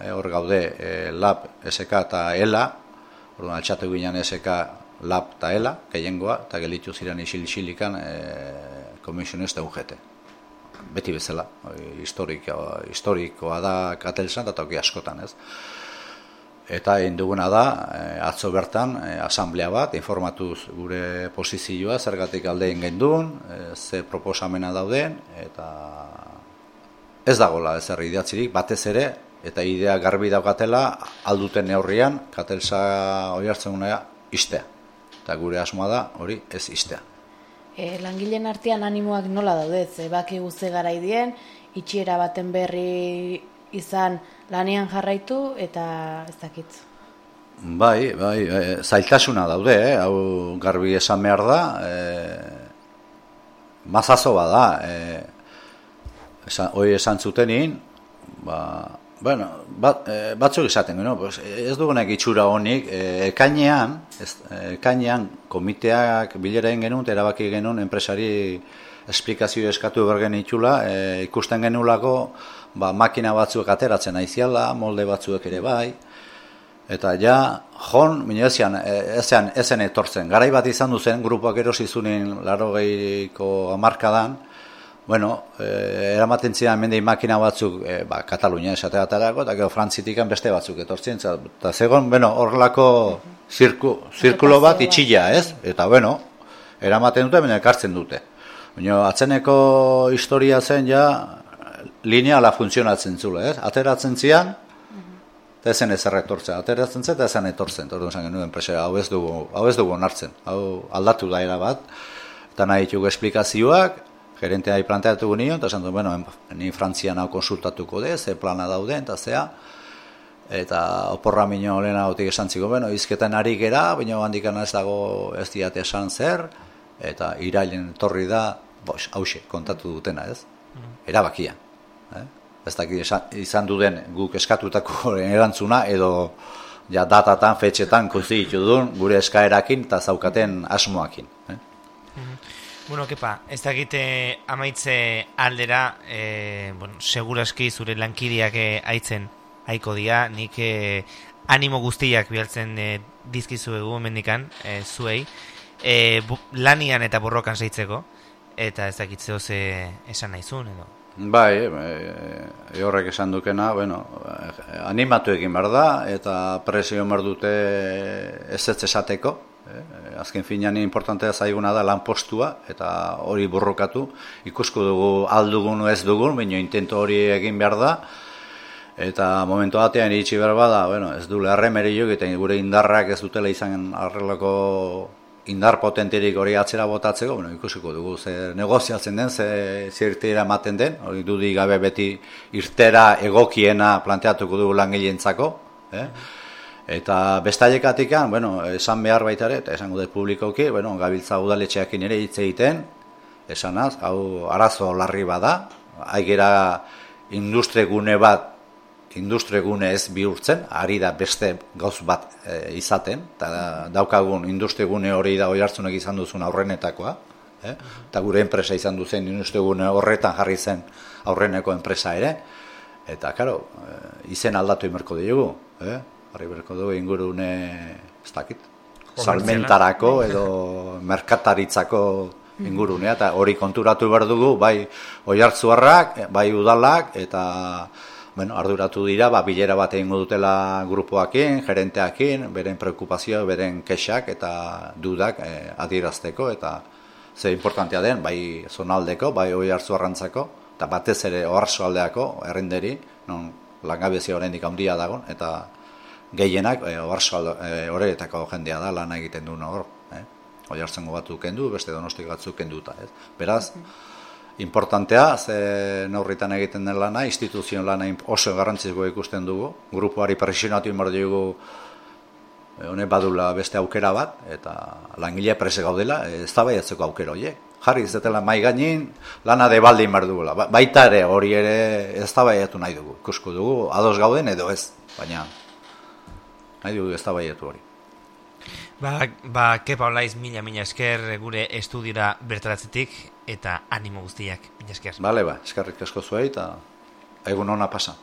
eh, hor gaude eh, lab, SK eta ELA, orduan altxatu ginen SK lab eta ELA, gehiengoa, eta gelitu ziren isil-isilikan eh, komisionista UGT. Beti bezala, historikoa, historikoa da katelzan, eta toki askotan, ez? Eta egin duguna da e, atzo bertan e, asamblea bat informatuz gure posizioa zergatik aldeen gendun e, ze proposamena dauden eta ez dagola ez herri idatzirik batez ere eta idea garbi daukatela alduten neurrian katelsa hori hartzen gunea istea. Eta gure asmoa da hori ez istea. E, langileen artean animoak nola daude? Ze baki guzti garaidien itxiera baten berri izan lanean jarraitu eta ez dakit. Bai, bai, e, zailtasuna daude, eh? hau garbi esan behar da, e, mazazo bada, e, esan, oi esan zutenin, ba, bueno, bat, e, batzuk esaten, no? pues, ez dugunek itxura honik, e, ekainean, ez, ekainean komiteak bilera egin genuen, erabaki genuen enpresari esplikazio eskatu bergen itxula, e, ikusten genulako, ba, makina batzuk ateratzen aiziala, molde batzuek ere bai, eta ja, jon, minu ezean, ezean, ezen etortzen, garai bat izan duzen, grupoak erosi zunen laro gehiko amarkadan, Bueno, eh, eramaten zidan mendei makina batzuk eh, ba, Katalunia esateatarako, eta gero Frantzitikan beste batzuk etortzen, eta zegoen, bueno, horrelako zirku, zirkulo bat itxilla, ez? Eta, bueno, eramaten dute, baina ekartzen dute. Baina, atzeneko historia zen, ja, lineala funtzionatzen zule, ez? Ateratzen zian, eta ezen ez erretortzen, ateratzen zen, eta ezen etortzen, eta orduan genuen presera, hau ez dugu, hau ez dugu onartzen, hau aldatu da era bat, eta nahi ditugu esplikazioak, gerentea planteatu nion, eta esan du, bueno, ni Frantzian hau konsultatuko de, ze plana dauden, eta zea, eta oporra minio lehena gotik esan ziko, bueno, izketan ari gera, baina handikan ez dago ez diate esan zer, eta irailen torri da, boš, hause, kontatu dutena, ez? Erabakia. Eh? Ez dakit izan duden guk eskatutako <laughs> erantzuna, edo ja datatan, fetxetan, konzitu duen, gure eskaerakin eta zaukaten asmoakin. Eh? Bueno, kepa, ez dakite amaitze aldera, e, bueno, seguraski zure lankideak eh, aitzen aiko dia, nik e, animo guztiak bialtzen e, dizkizu egu mendikan, e, zuei, e, bu, lanian eta borrokan zeitzeko, eta ez dakitzeo ze esan nahizun, edo? Bai, e, horrek esan dukena, bueno, animatu egin behar da, eta presio behar dute ez ez esateko, Eh, azken finean importantea zaiguna da lanpostua eta hori borrokatu ikusko dugu aldugun ez dugun, baina intento hori egin behar da eta momentu batean iritsi behar bada, bueno, ez du leharremeri jo eta gure indarrak ez dutela izan arrelako indar potenterik hori atzera botatzeko, bueno, ikusiko dugu ze negoziatzen den, ze zirtira ematen den, hori dudi gabe beti irtera egokiena planteatuko dugu langileentzako, eh? Eta bestaiekatikan, bueno, esan behar baita ere, eta esango dut publikoki, bueno, gabiltza udaletxeakin ere hitz egiten, esanaz, hau arazo larri bada, haigera industregune bat, industregune ez bihurtzen, ari da beste gauz bat e, izaten, eta daukagun industregune hori da hori hartzunek izan duzun aurrenetakoa, eh? eta gure enpresa izan duzen industregune horretan jarri zen aurreneko enpresa ere, eta, karo, e, izen aldatu imerko diogu, eh? jarri berko du ingurune ez dakit salmentarako edo merkataritzako ingurunea eta hori konturatu behar dugu bai oiartzuarrak, bai udalak eta bueno, arduratu dira ba, bilera bat egingo dutela grupoakin, gerenteakin, beren preokupazio, beren kexak eta dudak eh, adierazteko eta ze importantea den, bai zonaldeko, bai oi hartzu arrantzako, eta batez ere oharzo aldeako, errenderi, non langabezia horrendik handia dago, eta gehienak e, horretako jendea da lan egiten duen hor. Eh? Hoi hartzen batu kendu, beste donostik batzuk kenduta. Ez? Beraz, importantea, ze neurritan egiten den lana, instituzio lana oso garrantzizko ikusten dugu, grupuari presionatu inbar dugu honek badula beste aukera bat, eta langile prese gaudela, ez da baiatzeko aukera horiek. Jarri izetela mai gainin, lana de balde inbar dugula. Ba, baita ere hori ere ez da baiatu nahi dugu. Ikusko dugu, ados gauden edo ez, baina nahi dugu ez da baietu hori. Ba, ba, kepa olaiz mila mila esker gure estudiora bertaratzetik eta animo guztiak mila esker. Bale, ba, eskerrik asko zuei eta egun ona pasa.